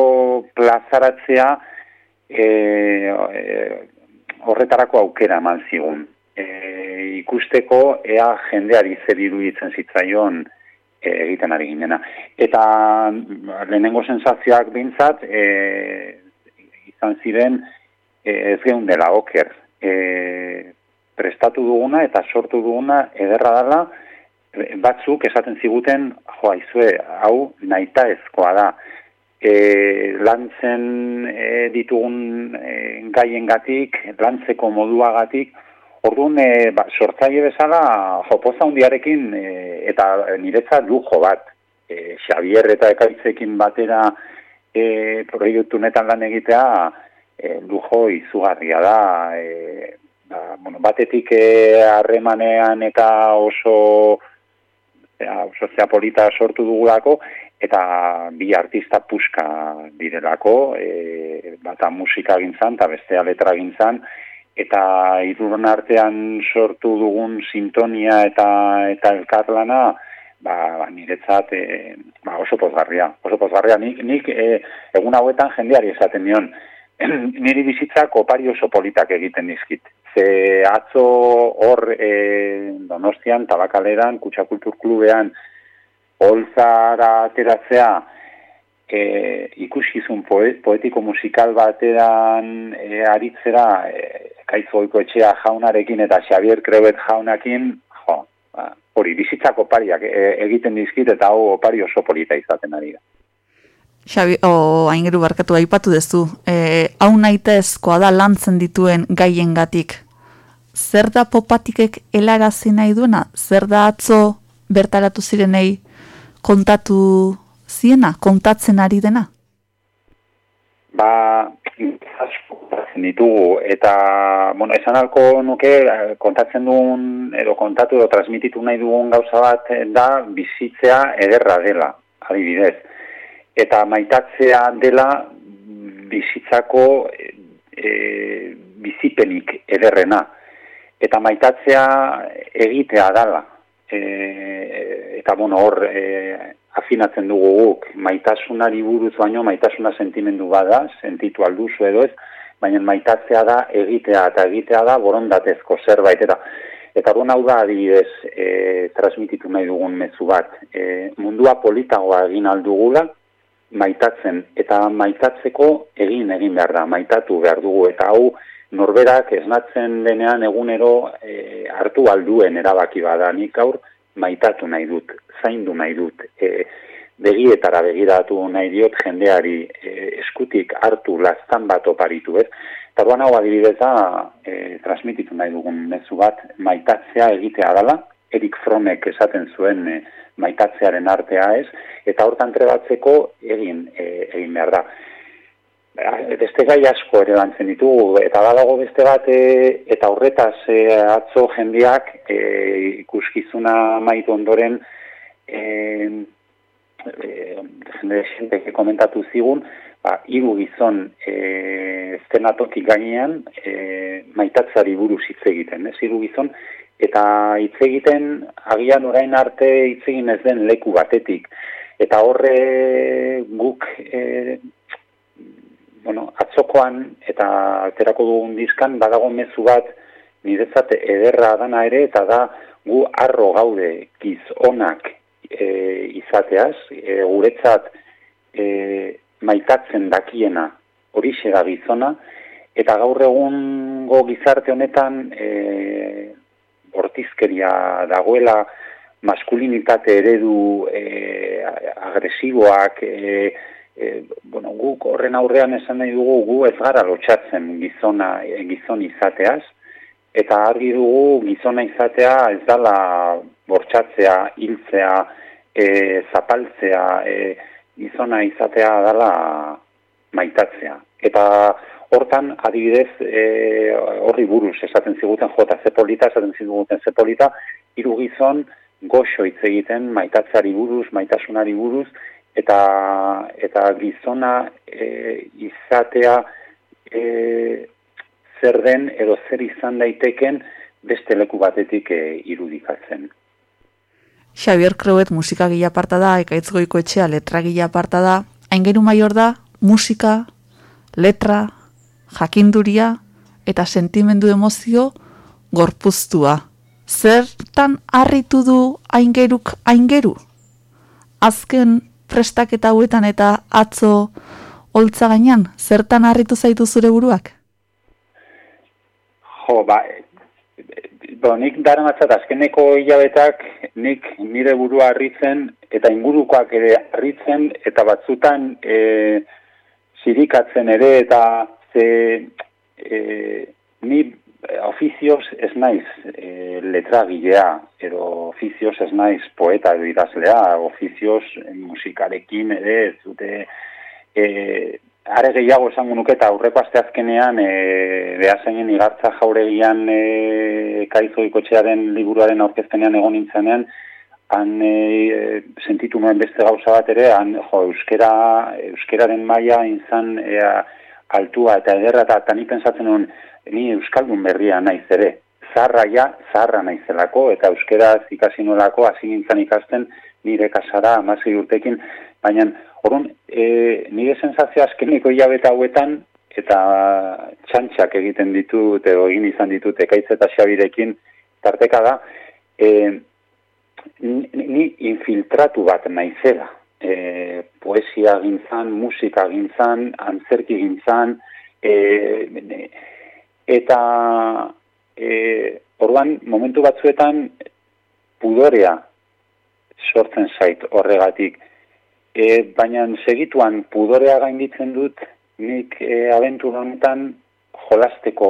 plazaratzea e, e, horretarako aukera eman zigun. E, ikusteko ea jendeari zer iruditzen zitzaion e, egiten ari ginena. Eta lehenengo sensazioak bintzat, e, izan ziren e, ez geundela oker. E, prestatu duguna eta sortu duguna ederra dela, batzuk esaten ziguten, jo, aizue, hau naita ezkoa da. E, lantzen e, ditugun e, gaiengatik, lantzeko moduagatik, Orduan, e, ba, sortzaile bezala, jopoza hundiarekin, e, eta niretzat lujo bat. E, Xavier eta ekaitzekin batera e, proiektu honetan lan egitea, e, lujo izugarria da. E, ba, bueno, batetik e, harremanean eta oso zea polita sortu dugulako, eta bi artista puska direlako, e, bata musika gintzan, eta bestea letra gintzan, eta hiruron artean sortu dugun sintonia eta eta elkarlana ba, ba niretzat e, ba oso pozgarria oso pozgarria. Nik, nik e, egun hauetan jendeari esaten nion niri bizitzak opari oso politak egiten dizkit ze atzo hor e, donostian tabakaleran kutsa kultur klubean holzara ateratzea e, ikuskizun poe, poetiko musikal batean e, aritzera e, kaitzoiko etxea jaunarekin eta Xavier Krebet jaunakin, jo, ba, hori bizitzako opariak e, egiten dizkit eta hau opari oso polita izaten ari da. Xabi, o, aingeru barkatu aipatu dezu, e, hau naita ezkoa da lantzen dituen gaiengatik. Zer da popatikek helarazi nahi duena? Zer da atzo bertaratu zirenei kontatu ziena, kontatzen ari dena? Ba, kontatzen ditugu, eta, bueno, esan alko nuke, eh, kontatzen duen, edo kontatu edo transmititu nahi dugun gauza bat da, bizitzea ederra dela, adibidez. Eta maitatzea dela bizitzako e, bizipenik ederrena. Eta maitatzea egitea dala. E, eta, bueno, hor, e, afinatzen dugu guk, maitasunari buruz baino maitasuna sentimendu bada, sentitu alduzu edo ez, baina maitatzea da egitea eta egitea da borondatezko zerbait eta eta orduan hau da adibidez e, transmititu nahi dugun mezu bat. E, mundua politagoa egin aldugula, maitatzen eta maitatzeko egin egin behar da, maitatu behar dugu eta hau norberak esnatzen denean egunero e, hartu alduen erabaki bada nik gaur maitatu nahi dut, zaindu nahi dut, e, begietara begiratu nahi diot jendeari e, eskutik hartu lastan bat oparitu ez. Eta duan hau adibidez da, e, transmititu nahi dugun mezu bat, maitatzea egitea dela, Erik Fromek esaten zuen e, maitatzearen artea ez, eta hortan trebatzeko egin, e, egin behar da. Beste gai asko ere lantzen ditugu, eta badago beste bat, e, eta horretaz e, atzo jendiak e, ikuskizuna maitu ondoren, e, e, jende komentatu zigun, ba, hiru gizon e, zenatoki gainean e, maitatzari buruz hitz egiten, ez hiru gizon, eta hitz egiten agian orain arte hitz egin ez den leku batetik. Eta horre guk e, bueno, atzokoan eta aterako dugun dizkan badago mezu bat niretzat ederra dana ere eta da gu arro gaude gizonak e, izateaz, e, guretzat e, maitatzen dakiena hori da gizona, eta gaur egungo gizarte honetan e, bortizkeria dagoela maskulinitate eredu e, agresiboak, e, e, bueno, guk horren aurrean esan nahi dugu gu ez gara lotxatzen gizona, e, gizon izateaz, eta argi dugu gizona izatea ez dala bortxatzea, hiltzea, e, zapaltzea, e, gizona izatea dala maitatzea. Eta hortan, adibidez, e, horri buruz esaten ziguten jota zepolita, esaten ziguten zepolita, hiru gizon goxo hitz egiten maitatzeari buruz, maitasunari buruz, eta eta gizona e, izatea e, zer den edo zer izan daiteken beste leku batetik e, irudikatzen. Xavier Creuet musika gila parta da, ekaitz goiko etxea letra gila parta da, aingeru maior da, musika, letra, jakinduria eta sentimendu emozio gorpuztua. Zertan harritu du aingeruk aingeru? Azken prestaketa hauetan eta atzo holtza gainean, zertan harritu zaitu zure buruak? Jo, ba, bo, nik dara matzat, azkeneko hilabetak nik nire burua harritzen eta ingurukoak ere harritzen eta batzutan e, zirikatzen ere eta ze e, ni ofizioz ez naiz e, letragilea edo ofizioz ez naiz poeta edo idazlea, ofizioz musikarekin ere ez dute e, are gehiago esango nuke eta aurreko asteazkenean e, behazeinen igartza jauregian e, kaizoikotxearen liburuaren aurkezpenean egon nintzenean han e, sentitu nuen beste gauza bat ere, han jo, euskera, euskeraren maila inzan e, altua eta ederra eta, eta ni pensatzen nuen ni euskaldun berria naiz ere. Zarra ja, zarra naizelako eta euskeraz ikasi nolako hasi nintzen ikasten nire kasara amasei urtekin, baina orrun, e, nire sensazio azkeniko hilabeta hauetan eta txantxak egiten ditut, edo egin izan ditut, ekaitz eta xabirekin, tarteka da, e, ni infiltratu bat naizela. E, poesia gintzan, musika gintzan, antzerki gintzan, e, eta e, orduan momentu batzuetan pudorea sortzen zait horregatik. E, baina segituan pudorea gainditzen dut nik e, abentura honetan jolasteko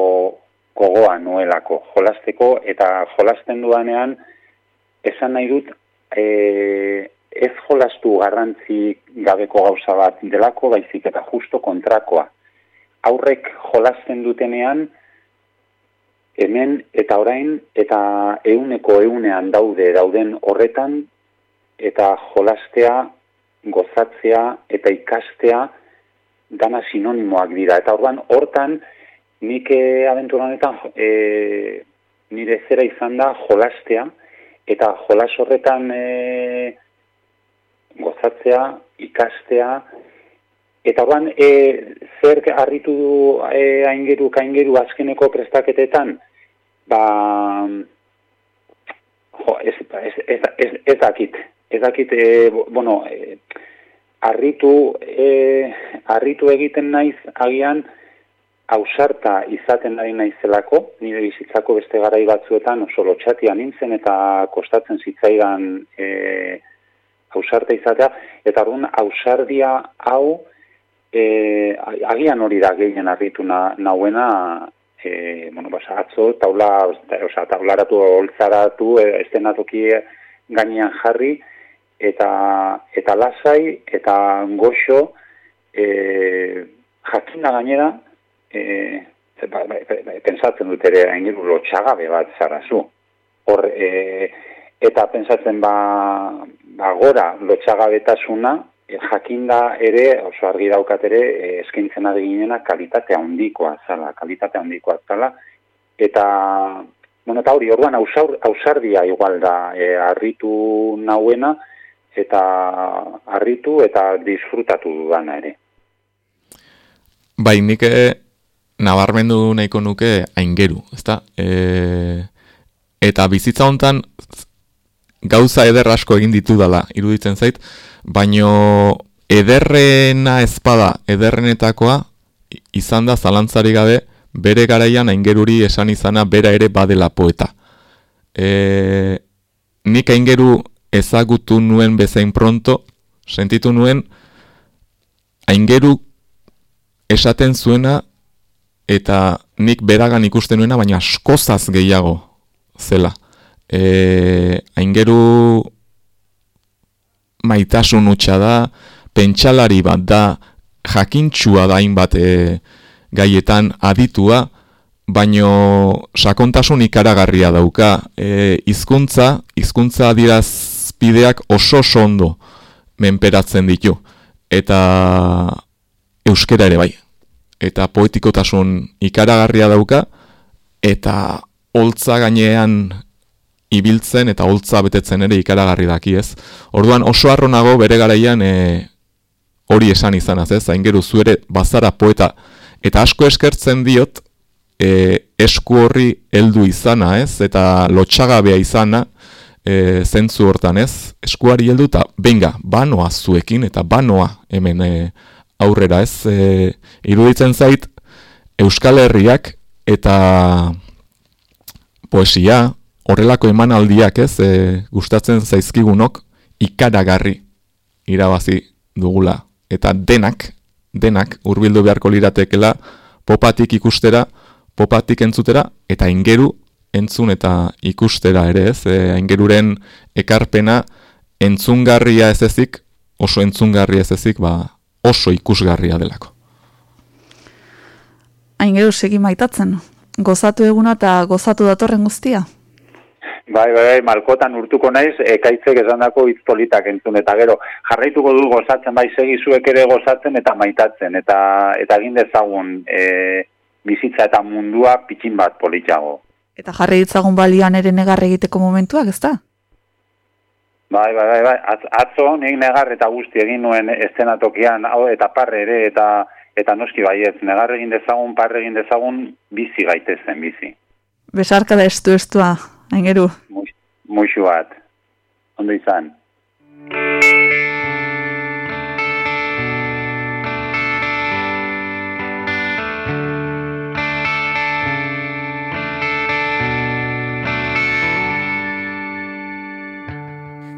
gogoa nuelako, jolasteko eta jolasten duanean esan nahi dut e, ez jolastu garrantzi gabeko gauza bat delako, baizik eta justo kontrakoa. Aurrek jolasten dutenean, hemen eta orain eta euneko eunean daude dauden horretan, eta jolastea, gozatzea eta ikastea dana sinonimoak dira. Eta orduan, hortan, nik e, abentura honetan e, nire zera izan da jolastea, eta jolas horretan e, gozatzea, ikastea, eta orduan, e, zer harritu du e, aingeru, kaingeru azkeneko prestaketetan, ba, jo, ez, ez, ez, ez, ez dakit, ez dakit, e, bueno, e, harritu, e, harritu egiten naiz agian, ausarta izaten ari naizelako, nire bizitzako beste garai batzuetan oso lotxatia nintzen eta kostatzen zitzaidan e, ausarta izatea, eta arduan ausardia hau e, agian hori da gehien arritu na, nauena e, bueno, basa, atzo, taula, oza, taularatu, oltzaratu, e, estenatoki gainean jarri, eta, eta lasai, eta goxo, e, jakina gainera, e, ba, ba, ba, pensatzen dut ere aingiru lotxagabe bat zarazu. Hor, e, eta pensatzen ba, ba gora lotxagabetasuna e, jakinda ere, oso argi daukat ere, e, eskaintzen ari ginena kalitate handikoa zala, kalitate handikoa zala, eta, bueno, eta hori, orduan, ausaur, ausardia igual da, e, arritu nauena, eta arritu eta disfrutatu dudana ere. Bai, nik eh, nabarmendu nahiko nuke aingeru, ezta? E, eta bizitza hontan gauza eder asko egin ditu dala, iruditzen zait, baino ederrena ezpada, ederrenetakoa, izan da zalantzari gabe, bere garaian aingeruri esan izana bera ere badela poeta. E, nik aingeru ezagutu nuen bezain pronto, sentitu nuen, aingeru esaten zuena eta nik beragan ikusten nuena, baina askozaz gehiago zela. E, aingeru maitasun utxa da, pentsalari bat da, jakintxua da hainbat e, gaietan aditua, baino sakontasun ikaragarria dauka. E, hizkuntza, hizkuntza adierazpideak oso oso ondo menperatzen ditu. Eta euskera ere bai. Eta poetikotasun ikaragarria dauka, eta holtza gainean ibiltzen eta holtza betetzen ere ikaragarri daki ez. Orduan oso harronago bere garaian e, hori esan izanaz ez, aingeru zu ere bazara poeta, eta asko eskertzen diot e, esku horri heldu izana ez, eta lotxagabea izana e, zentzu hortan ez, eskuari heldu eta benga, banoa zuekin eta banoa hemen e, aurrera ez, e, iruditzen zait Euskal Herriak eta poesia, horrelako emanaldiak ez, e, gustatzen zaizkigunok ikaragarri irabazi dugula. Eta denak, denak hurbildu beharko liratekela popatik ikustera, popatik entzutera, eta ingeru entzun eta ikustera ere ez, e, ingeruren ekarpena entzungarria ez ezik, oso entzungarria ez ezik, ba, oso ikusgarria delako. Aingeru segi maitatzen. Gozatu eguna eta gozatu datorren guztia. Bai, bai, bai, malkotan urtuko naiz, ekaitzek esandako hitz politak entzun, eta gero, jarraituko du gozatzen, bai, segi zuek ere gozatzen eta maitatzen, eta eta egin dezagun e, bizitza eta mundua pitxin bat politxago. Eta jarri ditzagun balian ere negar egiteko momentuak, ezta? Bai, bai, bai, bai, Atz, atzo nik negar eta guzti egin nuen estenatokian, hau, eta parre ere, eta eta noski baiez, negar egin dezagun, parre egin dezagun, bizi gaitezen, bizi. Besarka da estu estua, aingeru. Muixu bat, ondo izan.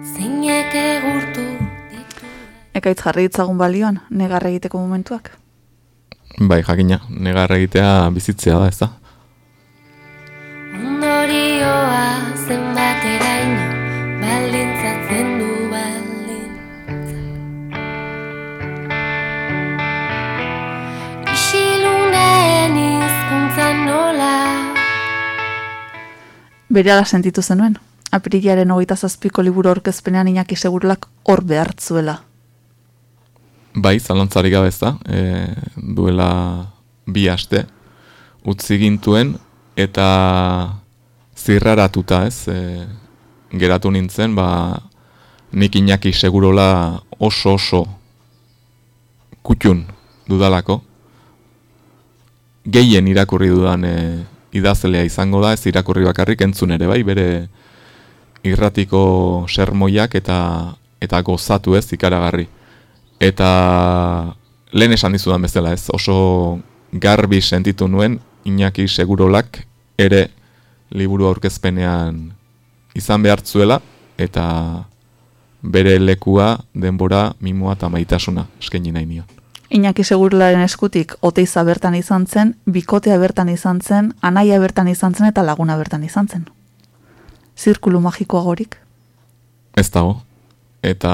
Zeinek egurtu Ekaitz jarri ditzagun balioan, negar egiteko momentuak. Bai, jakina, negar egitea bizitzea da, ez da? Zenbateraino baldintzatzen du baldin. Isilunen hizkuntza nola Berehala sentitu zenuen. Apirilaren hogeita zazpiko liburu orkezpenean inaki segurlak hor behartzuela. Bai, zalantzarik gabe ez da, e, duela bi aste utzi gintuen eta zirraratuta ez, e, geratu nintzen, ba, nik inaki segurola oso oso kutxun dudalako, gehien irakurri dudan e, idazlea izango da, ez irakurri bakarrik entzun ere, bai, bere irratiko sermoiak eta eta gozatu ez ikaragarri. Eta lehen esan dizudan bezala ez, oso garbi sentitu nuen Iñaki Segurolak ere liburu aurkezpenean izan behartzuela eta bere lekua, denbora, mimoa eta maitasuna eskaini nahi nion. Iñaki segurlaren eskutik oteiza bertan izan zen, bikotea bertan izan zen, anaia bertan izan zen eta laguna bertan izan zen. Zirkulu magikoagorik. Ez dago. Eta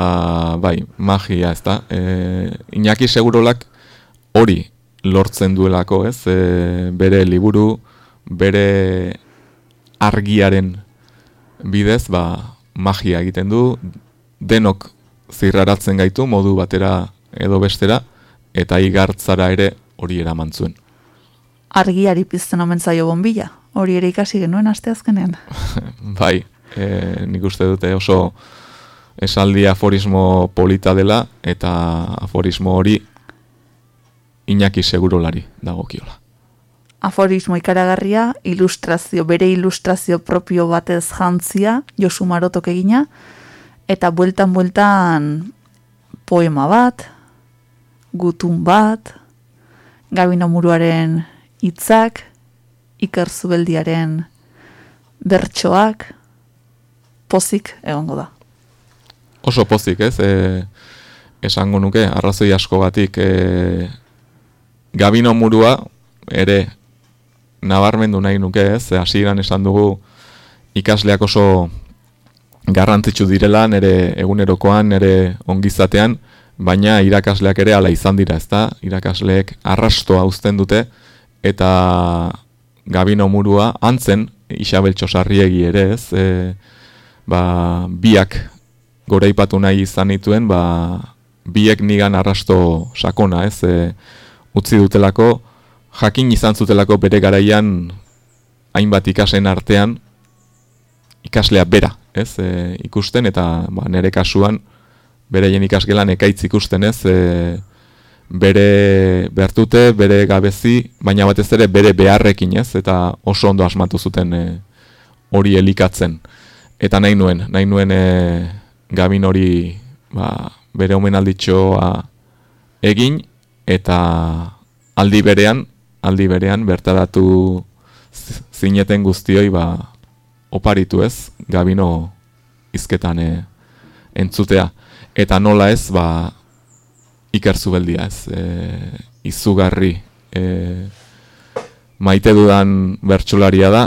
bai, magia ez da. E, Iñaki Segurolak hori lortzen duelako, ez? E, bere liburu, bere argiaren bidez, ba, magia egiten du, denok zirraratzen gaitu modu batera edo bestera, eta igartzara ere hori eraman zuen. Argiari pizten omen zaio bombilla, hori ere ikasi genuen asteazkenean. bai, e, nik uste dute oso esaldi aforismo polita dela, eta aforismo hori Iñaki segurolari dagokiola. Aforismo ikaragarria, ilustrazio, bere ilustrazio propio batez jantzia, Josu Marotok egina, eta bueltan-bueltan poema bat, gutun bat, Gabino Muruaren hitzak, Iker Zubeldiaren bertsoak, pozik egongo da. Oso pozik, ez? E, esango nuke, arrazoi asko batik, e, Gabino Murua ere nabarmendu nahi nuke, ez? Hasieran esan dugu ikasleak oso garrantzitsu direla nere egunerokoan, nere ongizatean, baina irakasleak ere ala izan dira, ezta? Irakasleek arrastoa uzten dute eta Gabino Murua antzen Isabel Txosarriegi ere, ez? E, ba, biak gora ipatu nahi izan dituen, ba, biek nigan arrasto sakona, ez? E, utzi dutelako, jakin izan zutelako bere garaian hainbat ikasen artean ikaslea bera, ez? E, ikusten eta ba, nere kasuan bereien ikasgelan ekaitz ikusten, ez? E, bere bertute, bere gabezi, baina batez ere bere beharrekin, ez? Eta oso ondo asmatu zuten e, hori elikatzen. Eta nahi nuen, nahi nuen e, gabin hori ba, bere omenalditxoa egin, eta aldi berean, aldi berean bertaratu zineten guztioi ba, oparitu ez, gabino izketan e, entzutea. Eta nola ez, ba, iker zubeldia ez, e, izugarri e, maite dudan bertsolaria da,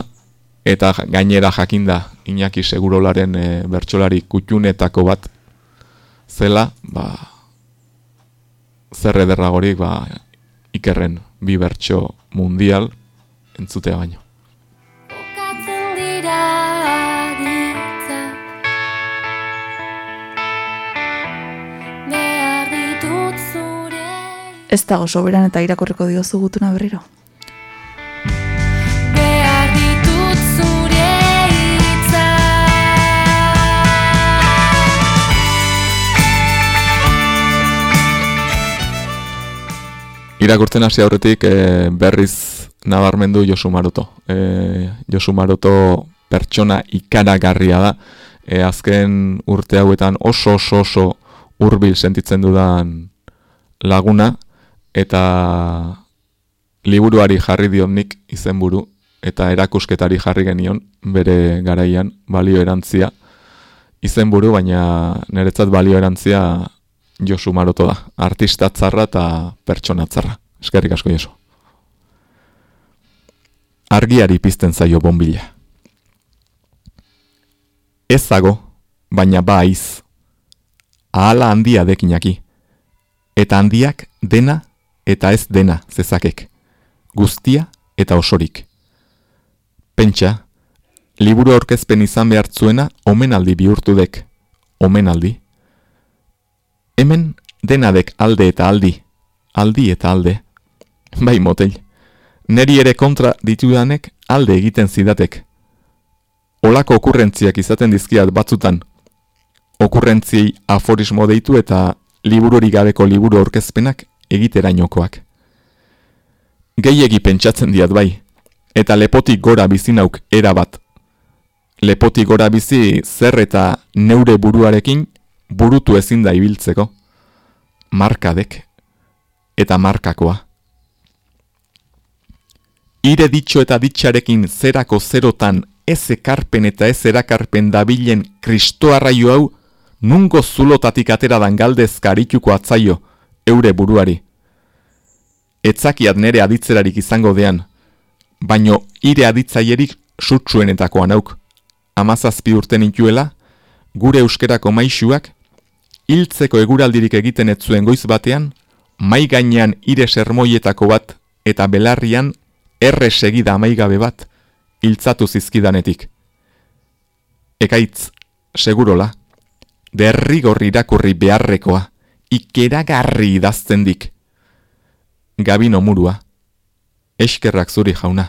eta gainera jakinda Iñaki Segurolaren e, bertsolari kutxunetako bat zela, ba, zer ederragorik ba, ikerren bi bertso mundial entzutea baino. Okatzen dira ditza Behar ditut zure Ez dago soberan eta irakorreko diozu gutuna berriro. Irakurtzen hasi aurretik e, berriz nabarmendu Josu Maroto. E, Josu Maroto pertsona ikaragarria da. E, azken urte hauetan oso oso oso hurbil sentitzen dudan laguna eta liburuari jarri dionik izenburu eta erakusketari jarri genion bere garaian balio erantzia izenburu baina niretzat balio erantzia Josu Maroto da. Artista tzarra eta pertsona tzarra. Eskerrik asko Josu. Argiari pizten zaio bombila. Ezago, baina baiz. Ahala handia dekinaki. Eta handiak dena eta ez dena zezakek. Guztia eta osorik. Pentsa, liburu aurkezpen izan behartzuena omenaldi bihurtu dek. Omenaldi. Hemen denadek alde eta aldi, aldi eta alde. Bai motel, neri ere kontra ditudanek alde egiten zidatek. Olako okurrentziak izaten dizkiat batzutan. Okurrentziei aforismo deitu eta libururi gabeko liburu aurkezpenak egiterainokoak. Gehiegi pentsatzen diat bai, eta lepotik gora bizinauk erabat. Lepotik gora bizi zer eta neure buruarekin burutu ezin da ibiltzeko. Markadek eta markakoa. Ire ditxo eta ditxarekin zerako zerotan ez ekarpen eta ez erakarpen dabilen kristoarraio hau nungo zulotatik atera dan galdez karituko atzaio eure buruari. Etzakiat nere aditzerarik izango dean, baino ire aditzaierik sutsuenetakoan auk. Amazazpi urten intuela, gure euskerako maixuak hiltzeko eguraldirik egiten ez zuen goiz batean, mai gainean ire sermoietako bat eta belarrian erre segida amaigabe bat hiltzatu zizkidanetik. Ekaitz, segurola, derrigor irakurri beharrekoa, ikeragarri idaztendik. Gabino murua, eskerrak zuri jauna.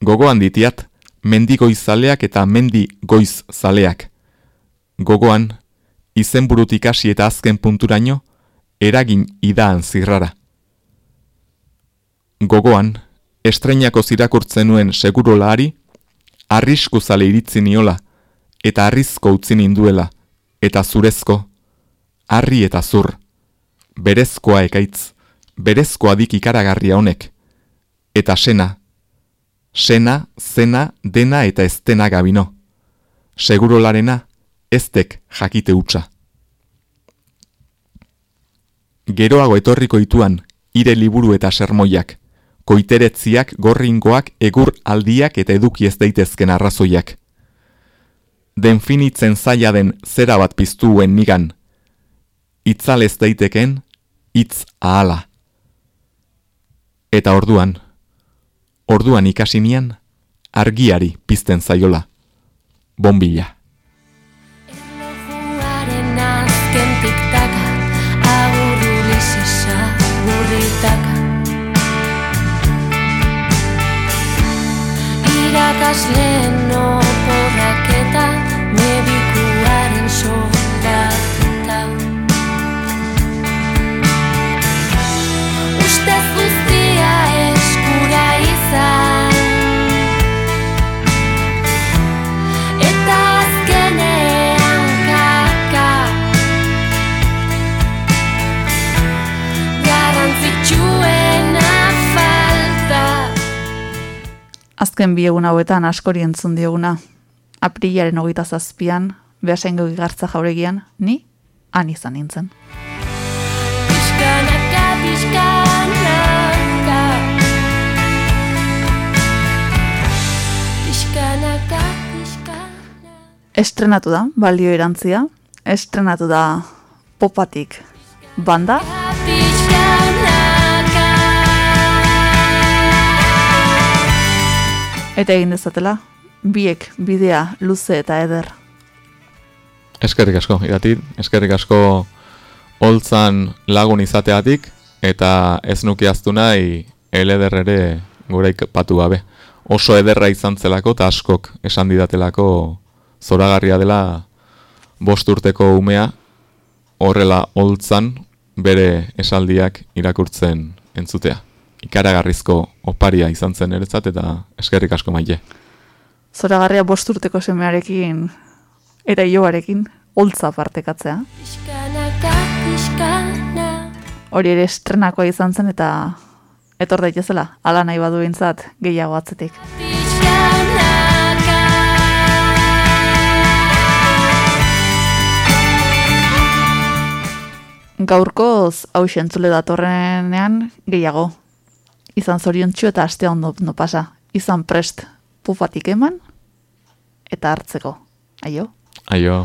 Gogoan ditiat, mendigoiz zaleak eta mendi goiz zaleak. Gogoan, izenburutik hasi eta azken punturaino, eragin idaan zirrara. Gogoan, estreinako zirakurtzen nuen segurolari, arrisku zale iritzi niola, eta arrizko utzi ninduela, eta zurezko, harri eta zur, berezkoa ekaitz, berezkoa dik ikaragarria honek, eta sena, sena, zena, dena eta ez dena gabino, segurolarena, eztek jakite utza. Geroago etorriko ituan, ire liburu eta sermoiak, koiteretziak, gorringoak, egur aldiak eta eduki ez daitezken arrazoiak. Denfinitzen zaila den zera bat piztuen nigan, itzal ez daiteken, itz ahala. Eta orduan, orduan ikasinian, argiari pizten zaiola, bombila. flashing Azken bi egun hauetan askori entzun dioguna. Aprilaren hogeita zazpian, behasengo gartza jauregian, ni han izan nintzen. Pixkanaka, pixkanaka. Pixkanaka, pixkanaka. Estrenatu da, balio erantzia, estrenatu da popatik banda, Pixkanaka eta egin dezatela, biek bidea luze eta eder. Eskerrik asko, iratit, eskerrik asko holtzan lagun izateatik, eta ez nuki aztu nahi eleder ere gure patu gabe. Oso ederra izan zelako eta askok esan didatelako zoragarria dela bost urteko umea horrela holtzan bere esaldiak irakurtzen entzutea. Ikaragarrizko oparia izan zen eretzat eta eskerrik asko maile. Zoragarria bost urteko semearekin, era joarekin, holtza partekatzea. Hori ere estrenakoa izan zen eta etor daitezela, ala nahi badu behintzat gehiago atzetik. Pixkanaka Gaurkoz hau entzule datorrenean gehiago. Izan zoriontsu eta aste ondo no pasa. Izan prest pufatik eman eta hartzeko. Aio? Aio.